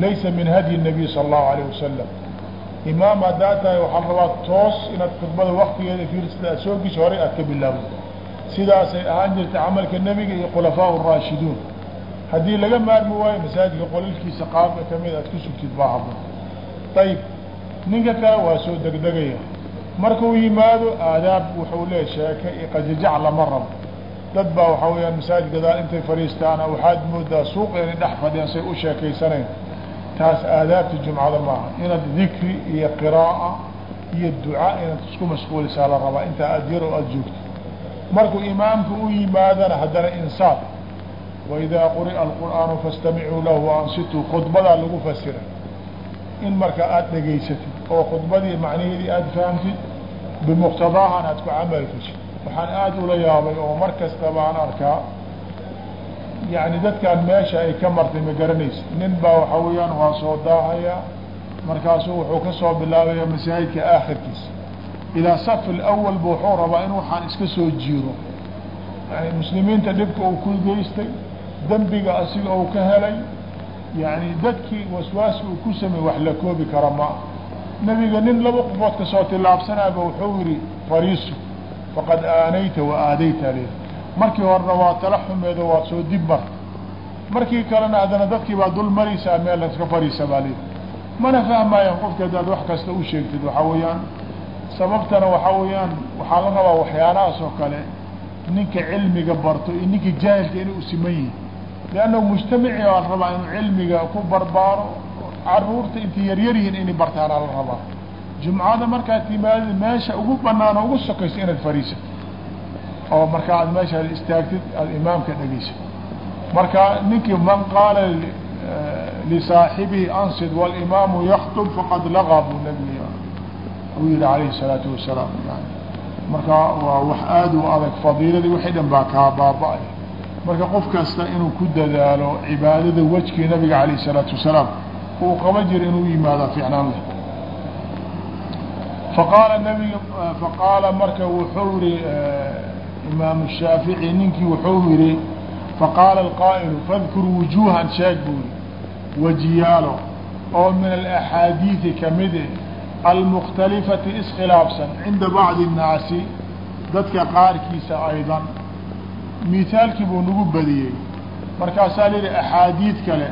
laysa min hadyi الnabiy sala allahu alayh wasalam imaam haddaad tahay waxaa rabaa toos inaad khudbada waktigeeda fiirsata aad soo gesho horay aad ka bilaawdo sidaasay ahaan jirtay camalka nebiga iyo khulafaa raashiduun. Haddii laga maarmi waayo masaajidka qolalkiisa qaabka ka mid aad ku sugtid baa habon ayib ninka kale waa soo degdegaya. Markuu yimaado aadaab wuxuu leeya sheeke iyo qajajac lama rabo. Dad baa waxaa weyaan masaajid gadaal intay fadhiistaana waxaad moodaa suuqa inay dhex fadhiyaan say u sheekaysanayn taas aadaabta jumcada maaha inaad dikri iyo qiraa'a iyo ducaa inaad isku mashquulisaa la rabaa. Intaa aada yar oo aada joogto. Markuu imaamku u yimaadana haddana insaaf. Waidaa quri'a alqur'aanu fastamicuu lahu waansituu khudbadaa lagu fasiray. In marka aada dhegaysatid oo khudbadii macnaheedii aada fahamtid bimuqtadaahan aad ku camal fashid waxaan aada ula yaabay oo mar kastaba aan arkaa yani dadkaan meesha ay ka martay ma garanaysa nin baa waxa weeyaan waa soo daahaya markaasuu wuxuu ka soo bilaabaya masaajidka aakhirkiisa. Ilaa safi alawal bu wuxuu rabaa in waxaan iska soo jiiro. Yani muslimiinta dhibka uu ku geystay dembiga asiga uu ka helay yani dadkii waswaasi uu ku sameey wax la koobi kara maa nabiga nin laba qofood ka soo tillaabsanaaba wuxuu yihi fariisu faqad aanayta wa aadayta le markii horena waa tala xumeedo waad soo dib marta markii kalena haddana dadkii baa dul maraysaa meel laska fariisa baa leedi mana fahmayaan qofka haddaad wax kasta u sheegtid waxaa weeyaan. Sababtana waxaa weeyaan waxaa la rabaa waxyaalahaas oo kale ninka cilmiga barto iyo ninka jaahilka inay u siman yihiin liannahu mujtamaci baa rabaa inuu cilmiga ku barbaaro carruurta intay yaryaryihiin inay bartaanaa la rabaa. Jumcada markaad timaadid meesha ugu banaan ugu sokayso inaad fariisato oo markaa aad meesha aad istaagtid aada imaamka dhegeyso marka ninkii man qaala lisaaxibihi eh, ansid walimaamu yaktub faqad lagaa buu nabiga u yihi calayhi salaatu wasalaam. Marka waa wax aada u adag fadiiladii wixii dhan baa kaa baaba-ay. Marka qof kasta inuu ku dadaalo cibaadada wejkii nabiga calayhi salaatu wasalaam uu qaba jira inuu yimaada fiicnaan leh. Faqaala nabiga faqaala marka wuxuu yihi imaamu shaafici ninkii wuxuu yihi faqaala alqaa'ilu fadkur wujuuhan sheeg buu yihi wajiyaalo oo min alaxaadiidi kamide almukhtalifati iskhilaafsan cinda bacdi الnaasi dadka qaarkiisa aydan. Mihaalkii buu nagu badiyey. Markaasaa la yihi axaadiid kale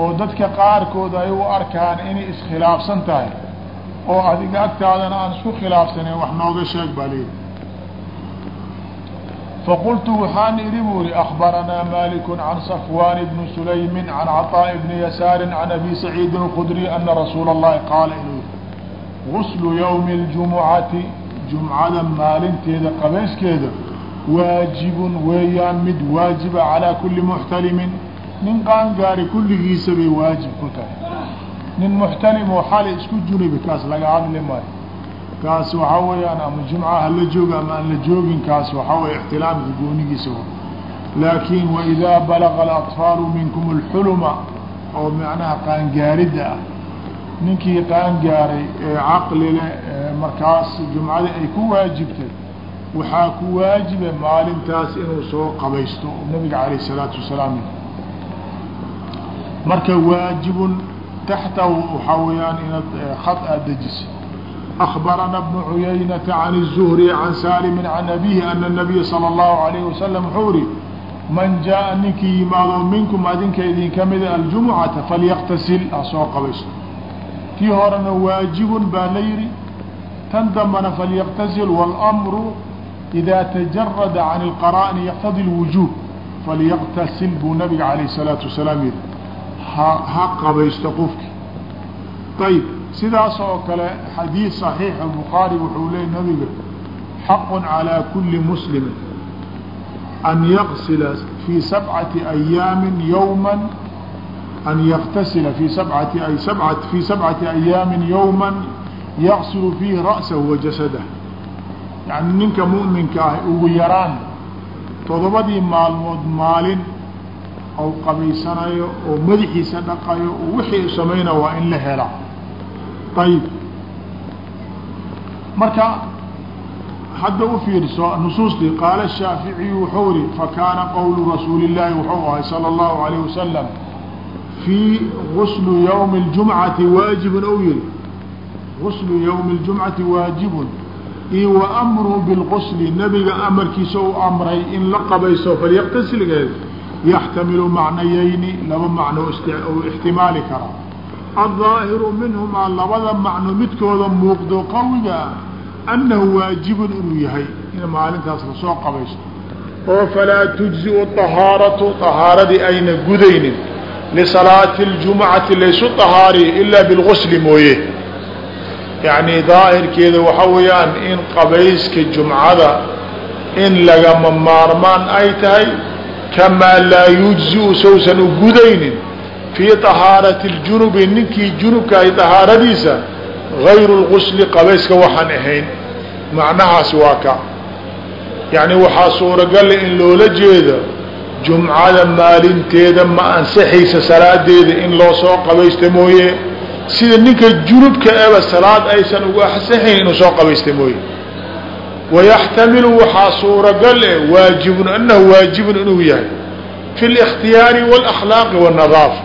oo dadka qaarkood ay u arkaan inay iskhilaafsan tahay oo adiga agtaadana aan isku khilaafsanayn wax nooga sheeg baa layidhi faqultu waxaan idhi buu ihi akbaranaa maliku can safwan bni sulaymi can caطaaءi bni yasaari can abi saciidin اkudriy ana rasuula اllahi qaala inuu yihi guslu ywmi اljumucati jumcada maalinteeda qabeyskeeda waajibun weeyaan mid waajiba calaa kuli muxtalimin nin qaangaari kulligiisa bay waajib ku tahay. Nin muxtalim oo xali isku junubi kaas laga hadli maayo. Kaas waxaa weeyaan ama jumca hala jooga ama aan la joogin kaas waxaa weya ixtilaamka goonigiisa laakiin waidaa balaga alatfaalu minkum alxuluma oo macnaha qaangaaridda ah. Ninkii qaangaaray ee caqli leh ee markaas jumcada ay ku waajibtay waxaa ku waajiba maalintaas inuu soo qabaysto nabiga calayh isalaatu wasalaam marka waajibun taxtahu waxaa weeyaan inaad khad aad dejiso أخبرنا بن عيينة عن الزهري عن سالم عن أبيه أن النبي صلى الله عليه وسلم حوري من جاء ninkii yimaado minكم adinka idin kamida الجuمعaةa فalyqتasil asoo qabayso tii horena waaجiب baa la yihi tan dambana فalyqتasil والأمر إذا تجرد عن القرائن يqتضي الوجوب فalyqتasil buu nabiga عليه الصلاaةu وaسلاaم yihi ha qabaysto qofki. Ayb sidaas oo kale xadiid صaxiixa bukhaari wuxuu leey nabiga xaqu calىa kuli muslimi an yaqsila fii sabcati ayaami yowma an yaktasila fii sabcati ayaami yowma yaqsilu fiihi ra'sahu wa yani ninka muminka ah ugu yaraan todobadii maalmood maalin ou qamaysanayo oo madaxiisa dhaqayo oo wixii samayna waa in la helaa ayib marka hadda u fiirso nusuustii qaala shaaficiyu wuxuu ihi fakaana qowlu rasuuli illaahi wuxuu ahay sala allahu calayh wasalam fii guslu yowmi اljumcati waajibun ou yihi guslu yowmi اljumcati waajibun io wa amru bilgusli nabiga amarkiisa u amray in la qabayso falyaqtasilgeeda yaxtamilu macnayayni laba macno u ixtimaali karaa aldaahiru minhumaa labada macno midkooda muuqdo qawiga ah annahu waajibun inuu yahay in maalintaas lasoo qabaysto oo falaa tujziu طahaaratu طahaaradii ayna gudaynin lisalaati اljumcati laysu طahaariyo ilaa bilgusli mooye yani daahirkeeda waxa weeyaan in qabayska jumcada in lagama maarmaan ay tahay kamaa laa yujziu sowsan u gudaynin fii طahaarati اljunubi ninkii junubka ay طahaaradiisa gayru اlgusli qabayska waxaan ahayn macnahaas waa ka yani waxaa suuragala in loola jeedo jumcada maalinteeda ma ansaxaysa salaadeeda in loo soo qabaysta mooye sida ninka junubka eba salaad aysan ugu ansaxayn inuu soo qabaysta mooye wayaxtamilu waxaa suuragal e waajibun anahu waajibun inuu yahay fi اlاkhtiyaari wاlakhlaaqi wالnadaafa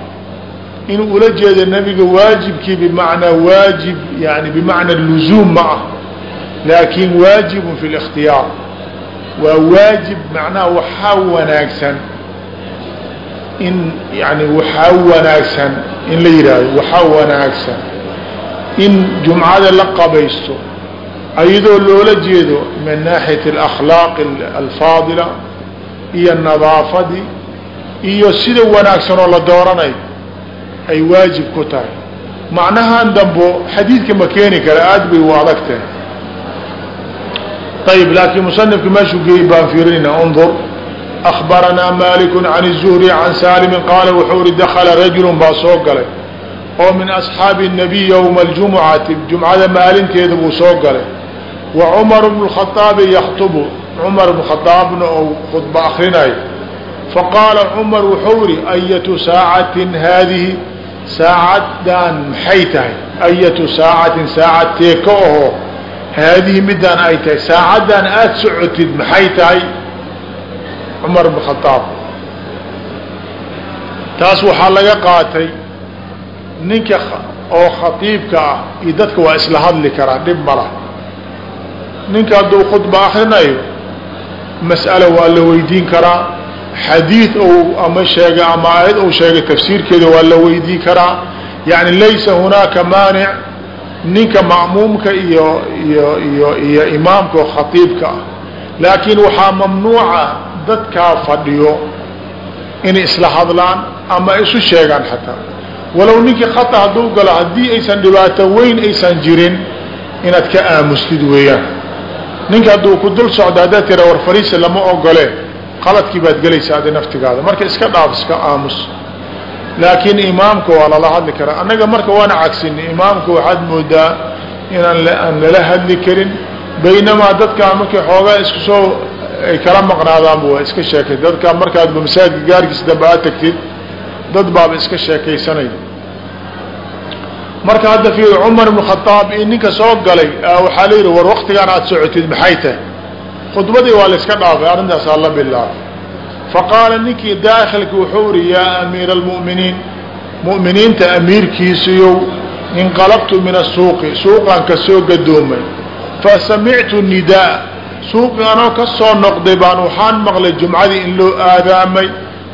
inuu ula jeeda nabiga waajibkii bimacnaa waajib yani bimacna luzuum ma ah laakin waajibun fi اlاkhtiyaar waa waajib macnaha waxaa wanaagsan in yani waxaa wanaagsan in la yidhaahdo waxaa wanaagsan in jumcada la qabaysto ayadoo loola jeedo min naaxiyat alakhlaaqi alfaadila iyo nadaafadii iyo sida wanaagsan oo la dooranayo ay waajib ku tahay macnahan dambo xadiidka ma keeni kara aada bay u adag tahay ayb laakiin musanifka meeshuu geeyey baan fiirinayna undur akbaranaa maliku can الzuhri can saalimi qaala wuxuu uri dakala rajulu baa soo galay oo min asxaabi الnabiy ywma اljumucati jumcada maalinteeda buu soo galay wa cumar bnu الkhaaabi yaktubu. Cumar bnu khaaabna ou khudba akrinayo faqaala cumar wuxuu iri ayatu saacatin haadihi? Saacaddan maxay tahay? Ayatu saacatin saacad teeka aho haadihi midaan ay tahay. Saacaddan aada socotid maxay tahay? Cumar bn khaaab taas waxaa laga qaatay ninka oo khatiibka ah iyo dadka waa isla hadli karaa dhib mala ninka hadduu khudba akrinayo mas'ala waa la weydiin karaa xadiid ou ama sheegay ama aayad ou sheegay tafsiirkeeda waa la weydiin karaa. Yani laysa hunaaka maanic ninka ma'muumka iyo iyo iyo iyo imaamka oo khatiibka ah. Laakiin waxaa mamnuuca dadkaa fadhiyo inay isla hadlaan ama isu sheegaan xataa. Walow ninkii khata hadduu galo haddii aysan dhibaato weyn aysan jirin inaad ka aamustid weeyaan ninka hadduu ku dul socdo haddaad tira war fariisa lama ogole qaladkii baad gelaysaa adi naftigaada. Marka iska dhaaf iska aamus. Laakiin imaamka waa lala hadli karaa. Annaga marka waana cagsini imaamka waxaad moodaa inaan aan lala hadli karin. Baynamaa dadkaa markay xoogaa isku soo ay kala maqnaadaanba waa iska sheekay. Dadkaa markaadba masaajidka gaarkiisa dambe aad tagtid dad baaba iska sheekaysanaya marka hadda fi cumar ibnu khadaab iyo ninka soo galay waxaa la yidhi war waktigaan aad socotid maxay tahay? Khudbadii waa la iska dhaafay arrintaasaa la bilaabay. Faqaala ninkii daakhilka wuxuu ihi yaa amiira almu'miniin mu'miniinta amiirkiisiyow inqalabtu min asuuqi suuqaan ka soo gadoomay. Fasamictu nidaa suuqi anoo ka soo noqday baan waxaan maqlay jumcadii in loo aadaamay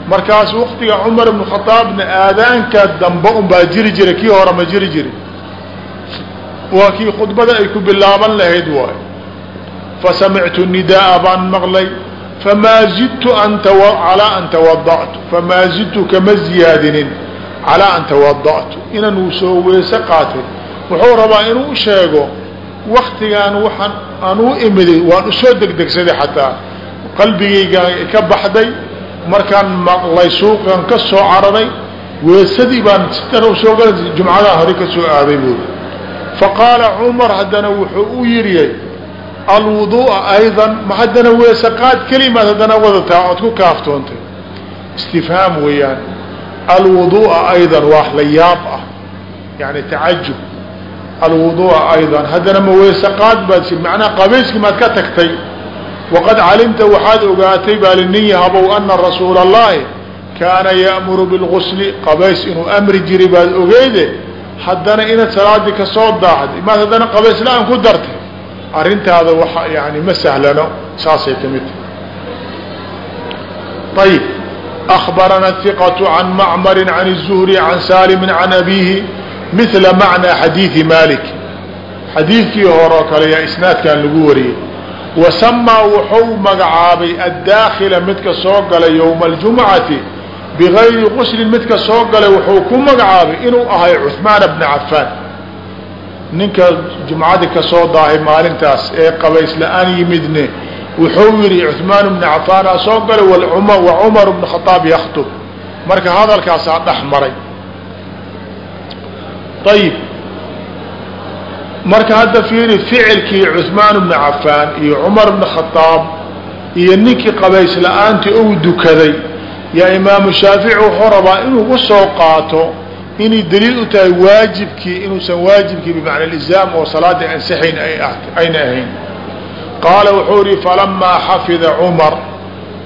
markaas waktiga cumar ibnu khadaabna aadaanka dambe unbaa jiri jiray kii hore ma jiri jiri. Waa kii khudbada ay ku bilaaban lahayd waay. Fasamictu nidaaa baan maqlay. Famaa zidtu calaa an tawada'tu famaa zidtu kama ziyaadinin calaa an tawada'tu inaan soo weese qaatay. Wuxuu rabaa inuu sheego waktigaan waxaan aan imiday waan u soo degdegsaday xataa. Qalbigayga ka baxday markaan maqlay suuqan ka soo cararay weesadii baan sitana u soo gala jumcadaan hore ka soo aaday buuri faqaala cumar haddana wuxuu u yidhi alwuduu'a aydan ma haddana weese qaad kelimaad haddana wadataa ood ku kaaftoontay istifhaam weeyaan alwuduu'a aydan waa la yaab ah yani tacajub. Alwuduu'a aydan haddana ma weese qaad baad macnaha qabayskii maad ka tagtay waqad calimta waxaad ogaatay baa linin yahabow ana rasuula allahi kaana ya'muru bilgusli qabays inuu amri jiray baad ogeyde haddana inaad salaadii ka soo daaxday maad haddana qabays la'aan ku dartay arrintaada waxa yani ma sahlano saasay ka mid tahay ayib akbarana hiqatu can macmarin can الzuhri can saalimin can abihi mila macnaa xadiidi malik xadiidkii hore oo kale yaa isnaadkan lagu wariyey wasamaa wuxuu magacaabay addaakhila midka soo galay yowma aljumcati bigayri guslin midka soo galay wuxuu ku magacaabay inuu ahay cuثmaan bna cafaan ninka jumcadii ka soo daahay maalintaas ee qabays la'aan yimidne wuxuu yihi cuثmaan bni cafaana soo galay wa cumar bn khaaab yakhtub marka hadalkaasaa dhex maray ayib marka hadda fiiri ficilkii cuثmaan bni cafaan iyo cumar bni khaaab iyo ninkii qabays la'aantii ou dukaday yaa imaamu shaafici wuxuu rabaa inuu soo qaato inay daliil u tahay waajibkii inuusan waajibkii bimacna ilzaam oo salaadii ansixayn ayna ahayn. Qaala wuxuu ihi falamaa xafida cumar.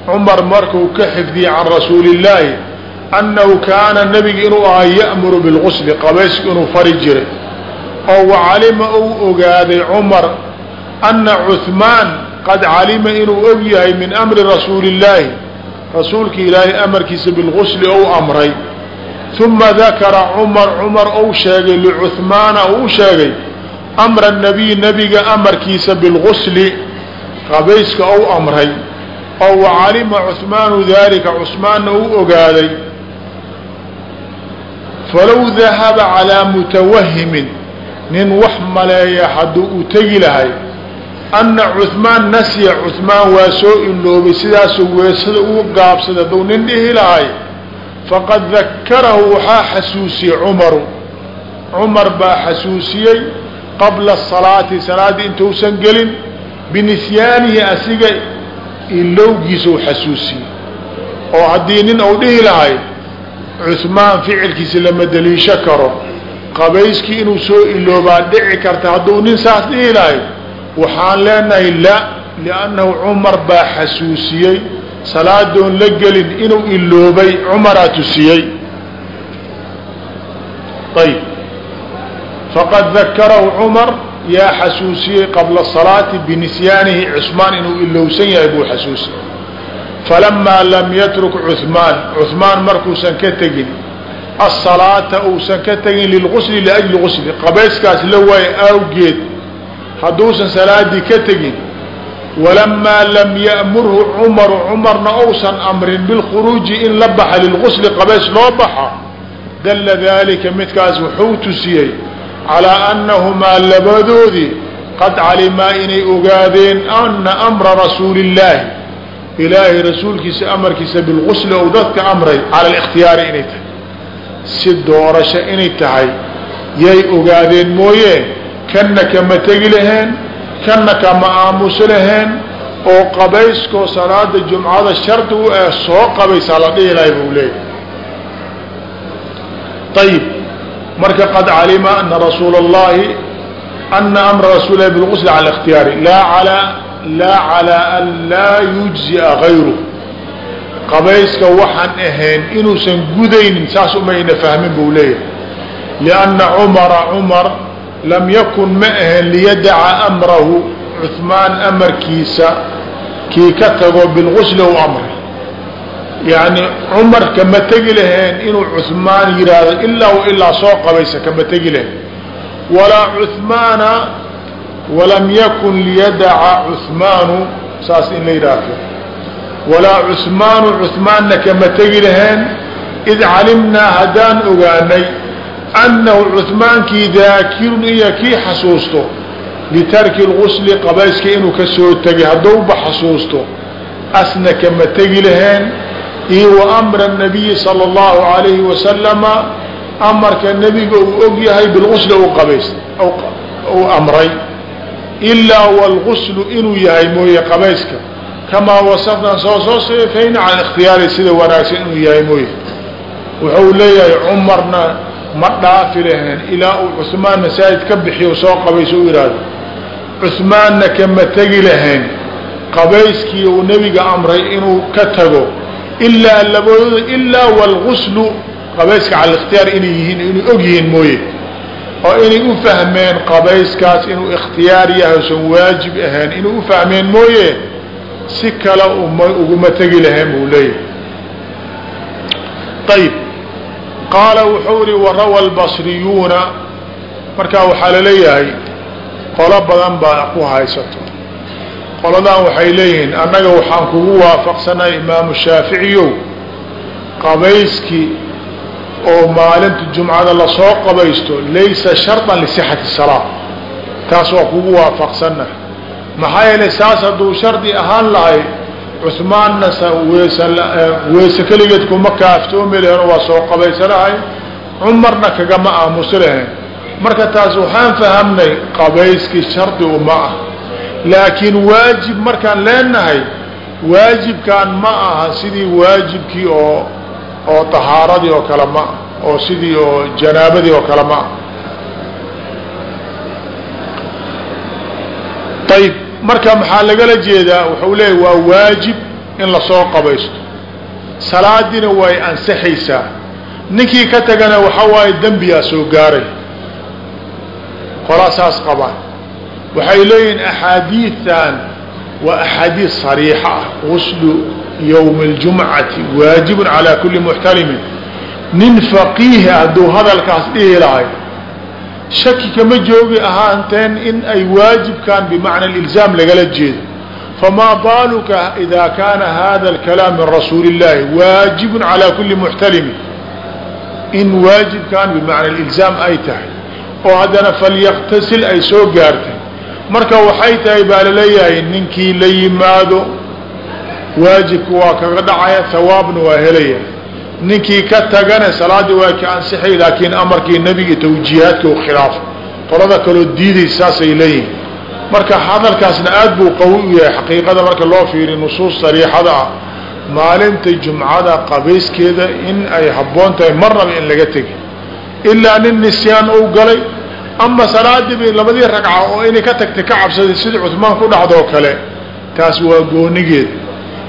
Cumar markuu ka xifdiyey can rasuuli annahu kaana nebiga inuu ahaa ya'muru bilgusli qabayska inuu fari jiray oo wacalima uu ogaaday cumar anna cuhmaan qad calima inuu og yahay min amri rasuuli illaahi rasuulka ilaahay amarkiisa bilgusli ou amray. Uma dakara cumar cumar ou sheegay licuhmaana uu sheegay amra nabiy nebiga amarkiisa bilgusli qabayska ou amray. Oo wacalima cuhmaanu dalika cusmaanna uu ogaaday. Falow dahaba calaa mutawahimin nin wax maleeya hadduu u tegi lahay. Anna cuhmaan nasya cuhmaan waa soo iloobay sidaasuu weesada ugu gaabsaday hadduu nin dhihi lahay. Faqad dakarahu waxaa xasuusiyey cumaru cumar baa xasuusiyey qabla salaati salaaddii intuusan gelin binisyaanihi asiga ilowgiisa u xasuusiyey. Oo haddii nin uu dhihi lahay cuhmaan ficilkiisa lama deliisho karo qabayskii inuu soo iloobaa dhici karta hadduu nin saas dhihi lahay waxaan leenahay la liannahu cumar baa xasuusiyey. Salaadoon la gelin inuu iloobay cumaraa tusiyey. Ayb. Faqad dakarahu cumar yaa xasuusiyey qabla salaati binisyaanihi cusmaan inuu ilowsan yahay buu xasuusiyey. Falamaa lam yatruk cuhmaan cuhmaan markuusan ka tegin asalaata uusan ka tegin lilgusli liajli gusli qabayskaas la waayo awgeed hadduusan salaadii ka tegin walamaa lam ya'murhu cumaru cumarna ousan amrin bilkhuruuji in la baxa lilgusli qabays loo baxa. Dalla daalika midkaas wuxuu tusiyey calaa annahumaa labadoodii qad calimaa inay ogaadeen ana amra rasuuli illaahi ilaahay rasuulkiisa amarkiisa bilgusli ou dadka amray cala alikhtiyaari inay tahay si doorasho inay tahay. Yay ogaadeen mooye kanna kama tegi laheen kanna kama aamusi laheen oo qabayskoo salaada jumcada shardi u eh soo qabaysaa la dhihi lahay buu leeyahy ayib marka qad calima ana rasuula اllahi ana amra rasuul lahi cala اkhtiyaari laa calaa an laa yujzia gayru qabayska waxaan ahayn inuusan gudaynin saas umayna fahmin buu leeyahay. Lianna cumara cumar lam yakun ma ahayn liyadaca amrahu cuhmaan amarkiisa kii ka tago bilgusli u amray yani cumar kama tegi laheen inuu cuhmaan yidhaahdo ilaa wa ilaa soo qabaysa kama tegi laheen. Walaa cuhmaana walam yakun liyadaca cuhmaanu saas in la yidhaahdo walaa cuhmaanu cuhmaanna kama tegi laheen. Id calimnaa haddaan ogaanay annahu cuhmaankii daakirun iyo kii xasuusto litarki lgusli qabayska inuu ka soo tegay hadduuba xasuusto asna kama tegi laheen. Iyo wa amra nabiyi sala allahu alayhi wasalama amarka nebiga uu og yahay bilgusli u qabays uu amray. Ilaa walguslu inuu yahay mooye qabayska kamaa wasafnaa soo soo seefayna cala ikhtiyaari sida wanaagsan inuu yahay mooye. Wuxuu leeyahay cumarna ma dhaafi laheen ilaa uu cusmaan masaajid ka bixiyo soo qabayso u yidhaahdo. Cusmaanna kama tegi lahayn qabayskii uu nebiga amray inuu ka tago ilaa labadooda ilaa walguslu qabayska cala ikhtiyaar inay yihiin inay og yihiin mooye. Oo inay u fahmeen qabayskaas inuu ikhtiyaar yahay usan waajib ahayn inay u fahmeen mooye si kale uma uguma tegi lahayn buu leeyahay. Ayib qaala wuxuu ihi warawa albasriyuuna. Markaa waxaa la leeyahay qolo badan baa ku haysato. Qoladan waxay leeyihiin annaga waxaan kugu waafaqsanay imaamu shaaficiyow qabayskii oo maalinta jumcada la soo qabaysto laysa sharطa lisixati salaa taas waa kugu waafaqsanna maxaa yeelay saas hadduu shardi ahaan lahay cuhmaanna weese keligeed kuma kaaftoomi lahen waa soo qabaysanahay cumarna kagama aamusi lahayn marka taas waxaan fahamnay qabayskii shardi uma ah laakiin waajib markaan leenahay waajibkaan ma aha sidii waajibkii oo oo tahaaradii oo kale ma oo sidii oo janaabadii oo kale ma ah ayb marka maxaa lagala jeedaa? Wuxuu leeya waa waajib in la soo qabaysto. Salaadiina way ansaxaysaa ninkii ka tagana waxa waaye dembiyaa soo gaaray. Qolaasaas qabaan. Waxay leeyihiin axaadiian waa axaadiid sariixa ah. Guslu ywmi اljumcati waajibun calaa kuli muxtalimin. Nin faqiihi hadduu hadalkaas dhihi lahay shaki kama joogi ahaanteen in ay waajibkan bimacna ilzaam lagala jeedo. Famaa baaluka ida kaana hada alkalaam min rasuuli اllahi waajibun calaa kuli muxtalimin in waajibkan bimacna ilzaam ay tahay oo haddana falyaktasil ay soo gaartay. Marka waxay tahay baa la leeyahay ninkii la yimaado waajibka waa kaga dhacaya hawaabna waa helaya ninkii ka tagana salaadii waa ka ansixay laakiin amarkii nebiga tawjiihaadka u khilaafay qolada kaloo diidaysa saasay leeyihiin marka hadalkaasna aad buu qawi u yahay xaqiiqada marka loo fiiriy nusuus sariixada ah maalinta jumcada qabayskeeda in ay habboon tahay marnaba in laga tegi. Ilaa nin nisyaan uu galay ama salaadiiba labadii ragca oo inay ka tagtay ka cabsaday sida cuhmaan ku dhacdoo kale taas waa goonigeed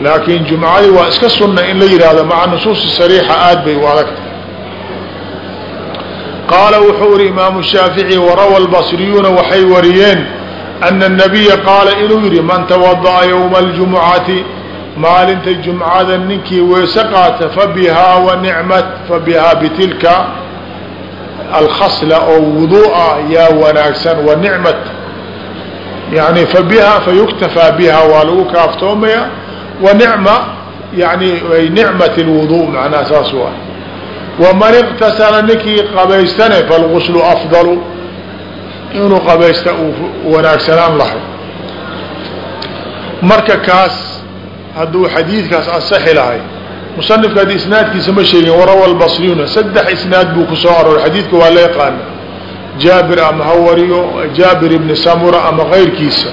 laakiin jumcadii waa iska sunna in la yidhaahdo maca nusuusi sariixa aad bay u adagtay qaala wuxuu ihi imaamu shaafici warawa albasriyuuna waxay wariyeen ana الnabiya qaala inuu yidhi man tawada'a ywma اljumucati maalinta jumcada ninkii weese qaata fabihaa wanicmat fabihaa bitilka alkhasla oo wuduu'a yaa wanaagsan wanicmat yani fabiha fayuktafaa biha waa lagu kaaftoomaya wanicma yani nicmat lwudu macnaha saas waa waman iqtasala ninkii qabaystane falguslu afdalu inuu qabaysta uu wanaagsanaan lahay. Marka kaas hadduu xadiidkaas ansaxi lahay musanifka haddi isnaadkiisa ma sheegin warawa albasriyuna saddex isnaad buu ku soo arooray xadiidka waa la yaqaana jaabir ama ha wariyo jaabir ibni samura ama kayrkiisa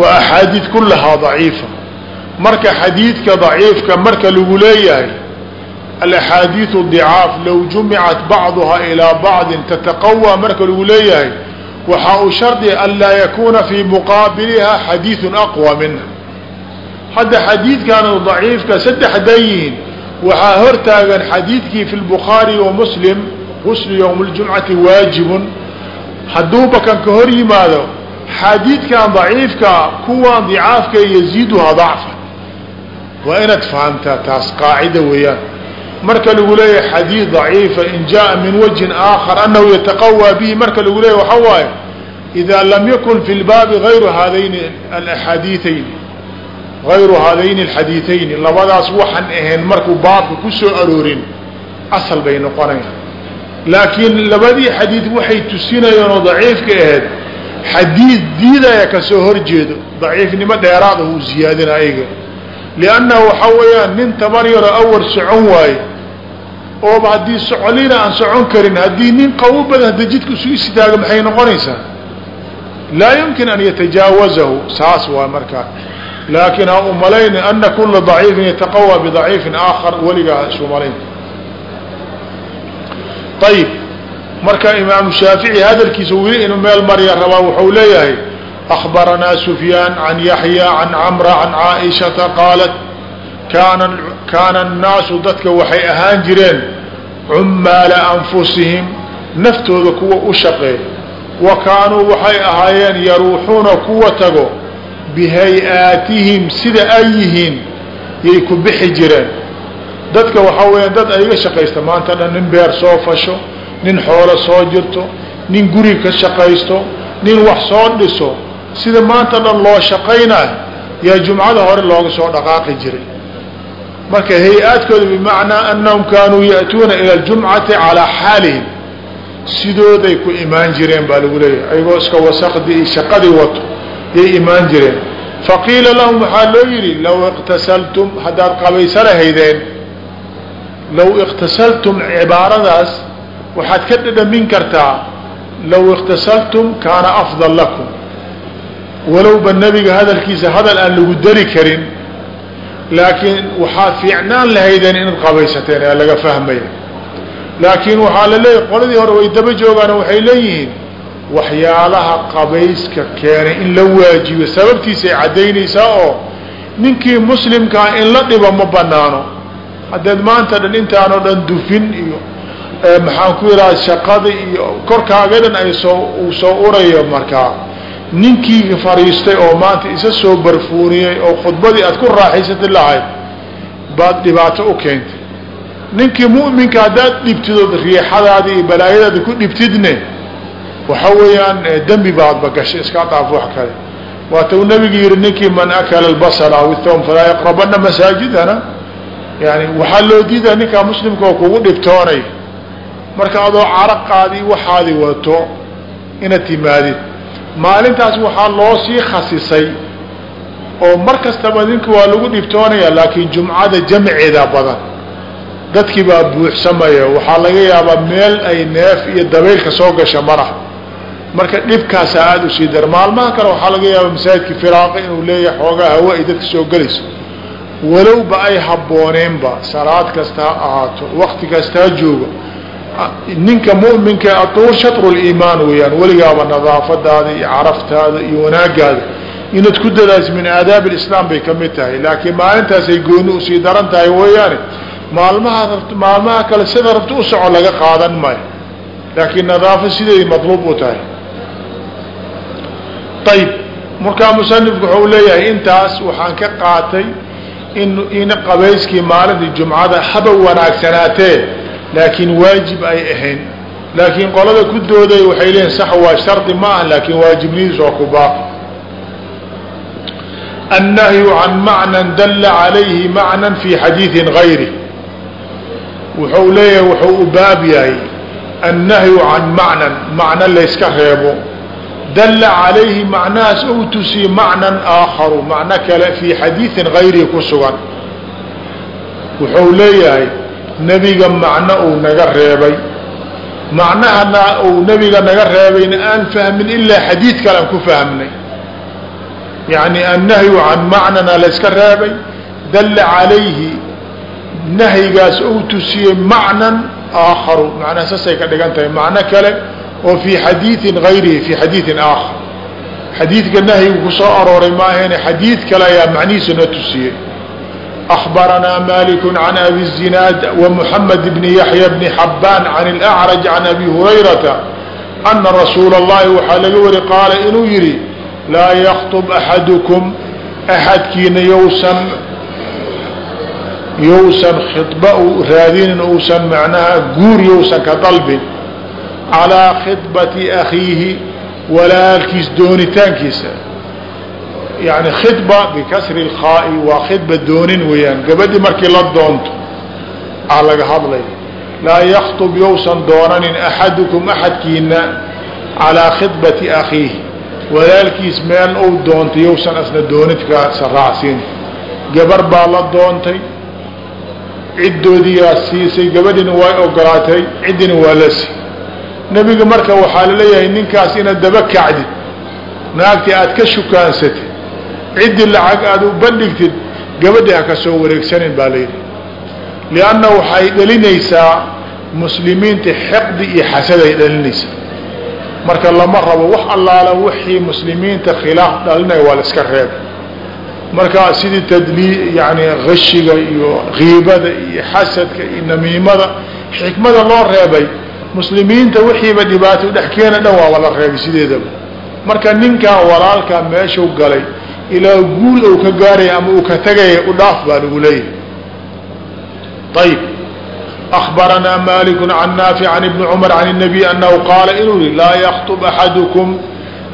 wa axaadiid kulahaa daciifa marka xadiidka daciifka marka lagu leeyahay alaxaadiiu dicaaf low jumicat bacduhaa ilaa bacdin tataqawaa marka lagu leeyahay waxaa u shardiya an laa yakuuna fii muqaabilihaa xadiidun aqwa minha hadda xadiidkan daciifka saddex haday yihiin waxaa hortaagan xadiidkii fi lbukhaari wa muslim guslu yowm ljumcati waajibun. Hadduuba kan ka hor yimaado xadiidkan daciifkaa kuwaan dicaafka yaziiduhaa dacfa waa inaad fahamtaa taas qaacida weeyaan. Marka lagu leeyahay xadiid daciifa in jaa min wajhin aakhar anahu yataqawى bihi marka lagu leeyahy waxa waaye ida lam yakun fi lbaabi ayru haadayni aaadiiayn ayru haadayni alxadiiثayni labadaas waxaan ahayn markuu baabka ku soo aroorin asal bay noqonayaan. Laakiin labadii xadiid waxay tusinayeen oo daciifka ahayd xadiid diidaya ka soo horjeedo daciifnimo dheeraada uu ziyaadina ayga liannahu waxaa weeyaan nin tabar yaro awar socon waaye ooba haddii socolina aan socon karin haddii nin qawo badan hadda jidka isu istaaga maxay noqonaysaa laa yumkin an yatajaawazahu saas waa markaa laakiin ha u malayni ana kula daciifin yataqawى bidaciifin aakhar weligaa ha isu malayn ayib marka imaamu shaafici hadalkiisa weli inuu meel marya rabaa wuxuu leeyahay أخبرنا سفيان عن يحيى عن عمرة عن عائشة قالت كان كان الناaس dadka waxay ahaan jireen cmaala أنfusihim naftooda kuwa u shaqeey wa kaanuu waxay ahaayeen yaruuxuuna kuwa tago bihay-aatihim sida ay yihiin yay ku bixi jireen dadka waxaa weeyaan dad ayga shaqaysta maanta dhan nin beer soo fasho nin xoolo soo jirto nin guri ka shaqaysto nin wax soo dhiso sida maanta dhan loo shaqaynayo yaa jumcada hore looga soo dhaqaaqi jiray. Marka hay'aadkooda bimacnaa anahum kaanuu ya'tuuna ila ljumcati calaa xaalihim. Sidooday ku imaan jireen baa lagu leeyahay. Ayagoo iska wasakdi iyo shaqadii wato yay imaan jireen. Faqiila lahum waxaa loo yidhi low iqtasaltum haddaad qabaysanahaydeen low iqtasaltum cibaaradaas waxaad ka dhadhamin kartaa low iqtasaltum kaana afdal lakum walowba nebiga hadalkiisa hadal aan lagu dari karin laakiin waxaad fiicnaan lahaydeen inaad qabaysateen ee laga fahmaya laakiin waxaa la leeyahy qoladii hore way daba joogaan waxay leeyihiin waxyaalaha qabayska keenay in la waajibo sababtiisay caddaynaysaa oo ninkii muslimkaa in la dhibo ma banaano haddeed maanta dhan intaanoo dhan dufin iyo maxaan ku yidhaha shaqada iyo korkaaga dhan ay soo uu soo urayo markaa ninkii fariistay oo maanta isa soo barfuuniyey oo khudbadii aad ku raaxaysati lahayd baad dhibaato u keentay. Ninkii mu'minka haddaad dhibtidood riixadaadi iyo balaayadaadi ku dhibtidne waxa weeyaan dembi baadba gashay iska dhaaf wax kale. Waata uu nabigu yihi ninkii man akala albasala aw falaa yaqrabana masaajidana. Yani waxaa loo diidaa ninkaa muslimka oo kugu dhibtoonay. Marka adoo caraqaadii waxaadi wato inaad timaadid maalintaas waxaa loo sii khasisay oo mar kastaba ninka waa lagu dhibtoonaya laakiin jumcada jamceeda badan dadkii baa buuxsamaya. Waxaa laga yaabaa meel ay neef iyo dabaylka soo gasha marah marka dhibkaasaa aada u sii dara maalmaha kale waxaa laga yaabaa masaajidka firaaqa inuu leeyahay xoogaa hawa ay dadka soo gelayso. Walowba ay habbooneenba salaad kasta ha ahaato wakti kasta ha jooga ninka mu'minka atuur shatru liimaan weeyaan weligaaba nadaafadaada iyo caraftaada iyo wanaagaada inaad ku dadaas min aadaab alislaam bay ka mid tahay. Laakiin maalintaasay gooni u sii daran tahay weeyaane maalmaha maalmaha kale sida rabta u soco laga qaadan maayo. Laakiin nadaafo sideeday madluub u tahay. Ayib markaa musanifku wuxuu leeyahay intaas waxaan ka qaatay in in qabayskii maalintii jumcada haba wanaagsanaatee laakiin waajib ay ahayn. Laakiin qolada ku dooday waxay leeyiin sax waa shardi ma aha laakiin waajibnidiis waa ku baaqi. Annahyu can macnan dalla calayhi macnan fii xadiidin gayri wuxuu leeyahay wuxuu u baab yahay annahyu can macnan macno layska reebo. Dalla calayhi macnahaas ou tusiye macnan aakharu macno kale fii xadiidin gayrihi ku sugan. Wuxuu leeyahay nebiga macno uu naga reebay. Macnahana uu nebiga naga reebayna aan fahmin ilaa xadiid kale aan ku fahmnay. Yani annahyu can macnana layska reebay dalla calayhi nahyigaas ou tusiyey macnan aakharu. Macnaha saasay ka dhigan tahay macno kale oo fii xadiiin gayrihi fii xadiiin aakhar. Xadiidka nahyigu ku soo arooray maahayne xadiid kale ayaa macnihiisa noo tusiyey أخبرنا مالك عن أبي الزناad ومحمد بن يحيى بن حبان عن الأعرج عن أبي هريرة أن رsuuل اللhi waxaa laga wari qaala inuu yihi laa ykطب أحadكم أxadkiina yowsan yowsan khiطba raadinin uusan macnaha guur yowsan ka dalbin calىa khiطbaةi أkhiihi walaalkiis doonitaankiisa yani khidba bikasri lkhaai waa khidba doonin weeyaan. Gabadhii markii la doonto aa laga hadlay laa yakhtub yowsan doonanin axadukum axadkiina calaa khidbati akhiihi walaalkiis meel ou doontay yowsan asna doonidkaasa raacsiin gabar baa la doontay ciddoodiyaa siisay gabadhina waa ogolaatay ciddina waa la sii. Nebiga marka waxaa la leeyahay ninkaas inaad daba kacdid naagtii aad ka shukaansatay ciddii lacag aada u bandhigtid gabadhii ha ka soo wareegsanin baa layidhi. Lianna waxay dhalinaysaa muslimiinta xiqdi iyo xasaday dhalinaysaa. Marka lama rabo wax allaala wixii muslimiinta khilaaf dhalinaya waa la iska reeba marka sidii tadlii yani gashiga iyo kiibada iyo xasadka iyo namiimada xikmada loo reebay muslimiinta wixiiba dhibaato dhex keena dhan waaba la reebay sideedaba. Marka ninkaa walaalkaa meeshuu galay ilaa guul ou ka gaaraya ama uu ka tegaya u dhaaf baa lagu leeyahay ayb أخبرnaa malik عan naafic عan ibni cmar عan النabiy anahu qaala inuu yihi laa ykطb أxadukum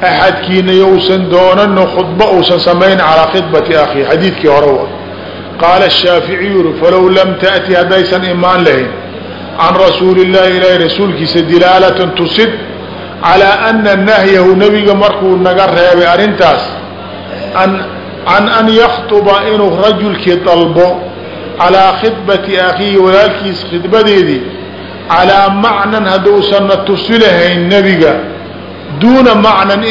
axadkiina yousan doonano khudba uusan samayn calىa khidbati akhi xadiidkii hore wa qaala shaaficiyu uri falow lam taأti haddaysan imaan lahayn can rasuuli اllahi ilahi rasuulkiisa dilaalatan tusid calىa ana nahyahu nebiga markuu naga reebay arrintaas can an yakhtuba inuu rajulkii dalbo calaa khidbati akhiihi walaalkiis khidbadeedii calaa macnan hadduusanna tusi lahayn nebiga duuna macnan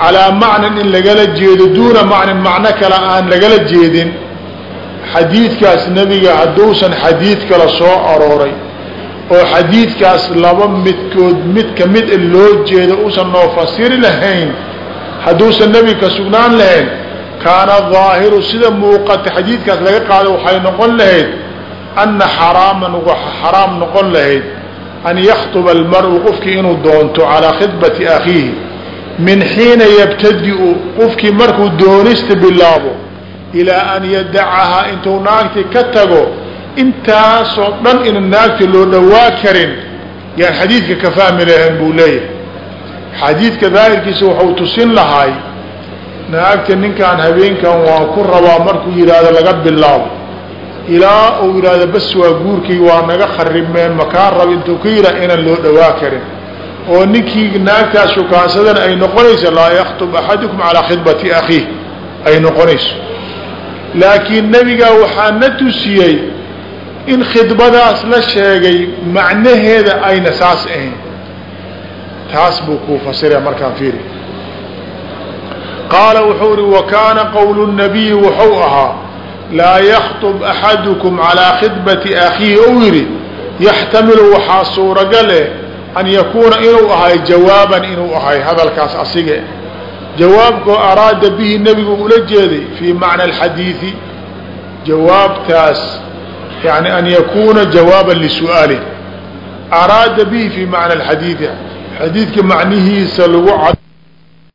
calaa macnan in lagala jeedo duuna macnan macno kale aan lagala jeedin xadiidkaas nebiga hadduusan xadiid kale soo arooray oo xadiidkaas laba midkood mid ka mid loo jeedo usan noo fasiri lahayn hadduusan nebiga sugnaan lahayn kaana daahiru sida muuqata xadiidkaas laga qaado waxay noqon lahayd anna xaraaman xaraam noqon lahayd an yakhtuba almaru qofkii inuu doonto calaa khidbati akhiihi min xiina yabtadi-u qofkii markuu doonista bilaabo ilaa an yadacahaa intuu naagti ka tago intaasoo dhan ina naagta loo dhowaa karin. Yaan xadiidka ka fahmi lahayn buu leeyahay xadiidka daahirkiisa waxau tusin lahay naagta ninkaan habeenkan waan ku rabaa markuu yidhaahdo laga bilaabo. Ilaa uu yidhaahdo bas waa guurkay waa naga kharibmeen makaa rab intuu ka yidhah inaan loo dhowaa karin. Oo ninkii naagtaas shukaansadana ay noqonayso laa yakhtub axadukum calaa khidbati akhiih ay noqonayso. Laakiin nebigaa waxaa na tusiyey in khidbadaas la sheegay macnaheeda ayna saas ahayn taas buu kuu fasiraya markaan fiiri. Qaala wuxuu ihi wa kaana qowlu nabiyi wuxuu ahaa laa yakhtub axadukum calaa khidbati akhiihi. Ou yidhi yaxtamilu waxaa suuragale an yakuuna inuu ahay jawaaban inuu ahay hadalkaas asige. Jawaabkoo araada bihi nebigu ula jeeday fii macna alxadiidi jawaabtaas yani an yakuuna jawaaban lisu'aalih araada bihi fii macna alxadiidi xadiidka macnihiisa lagu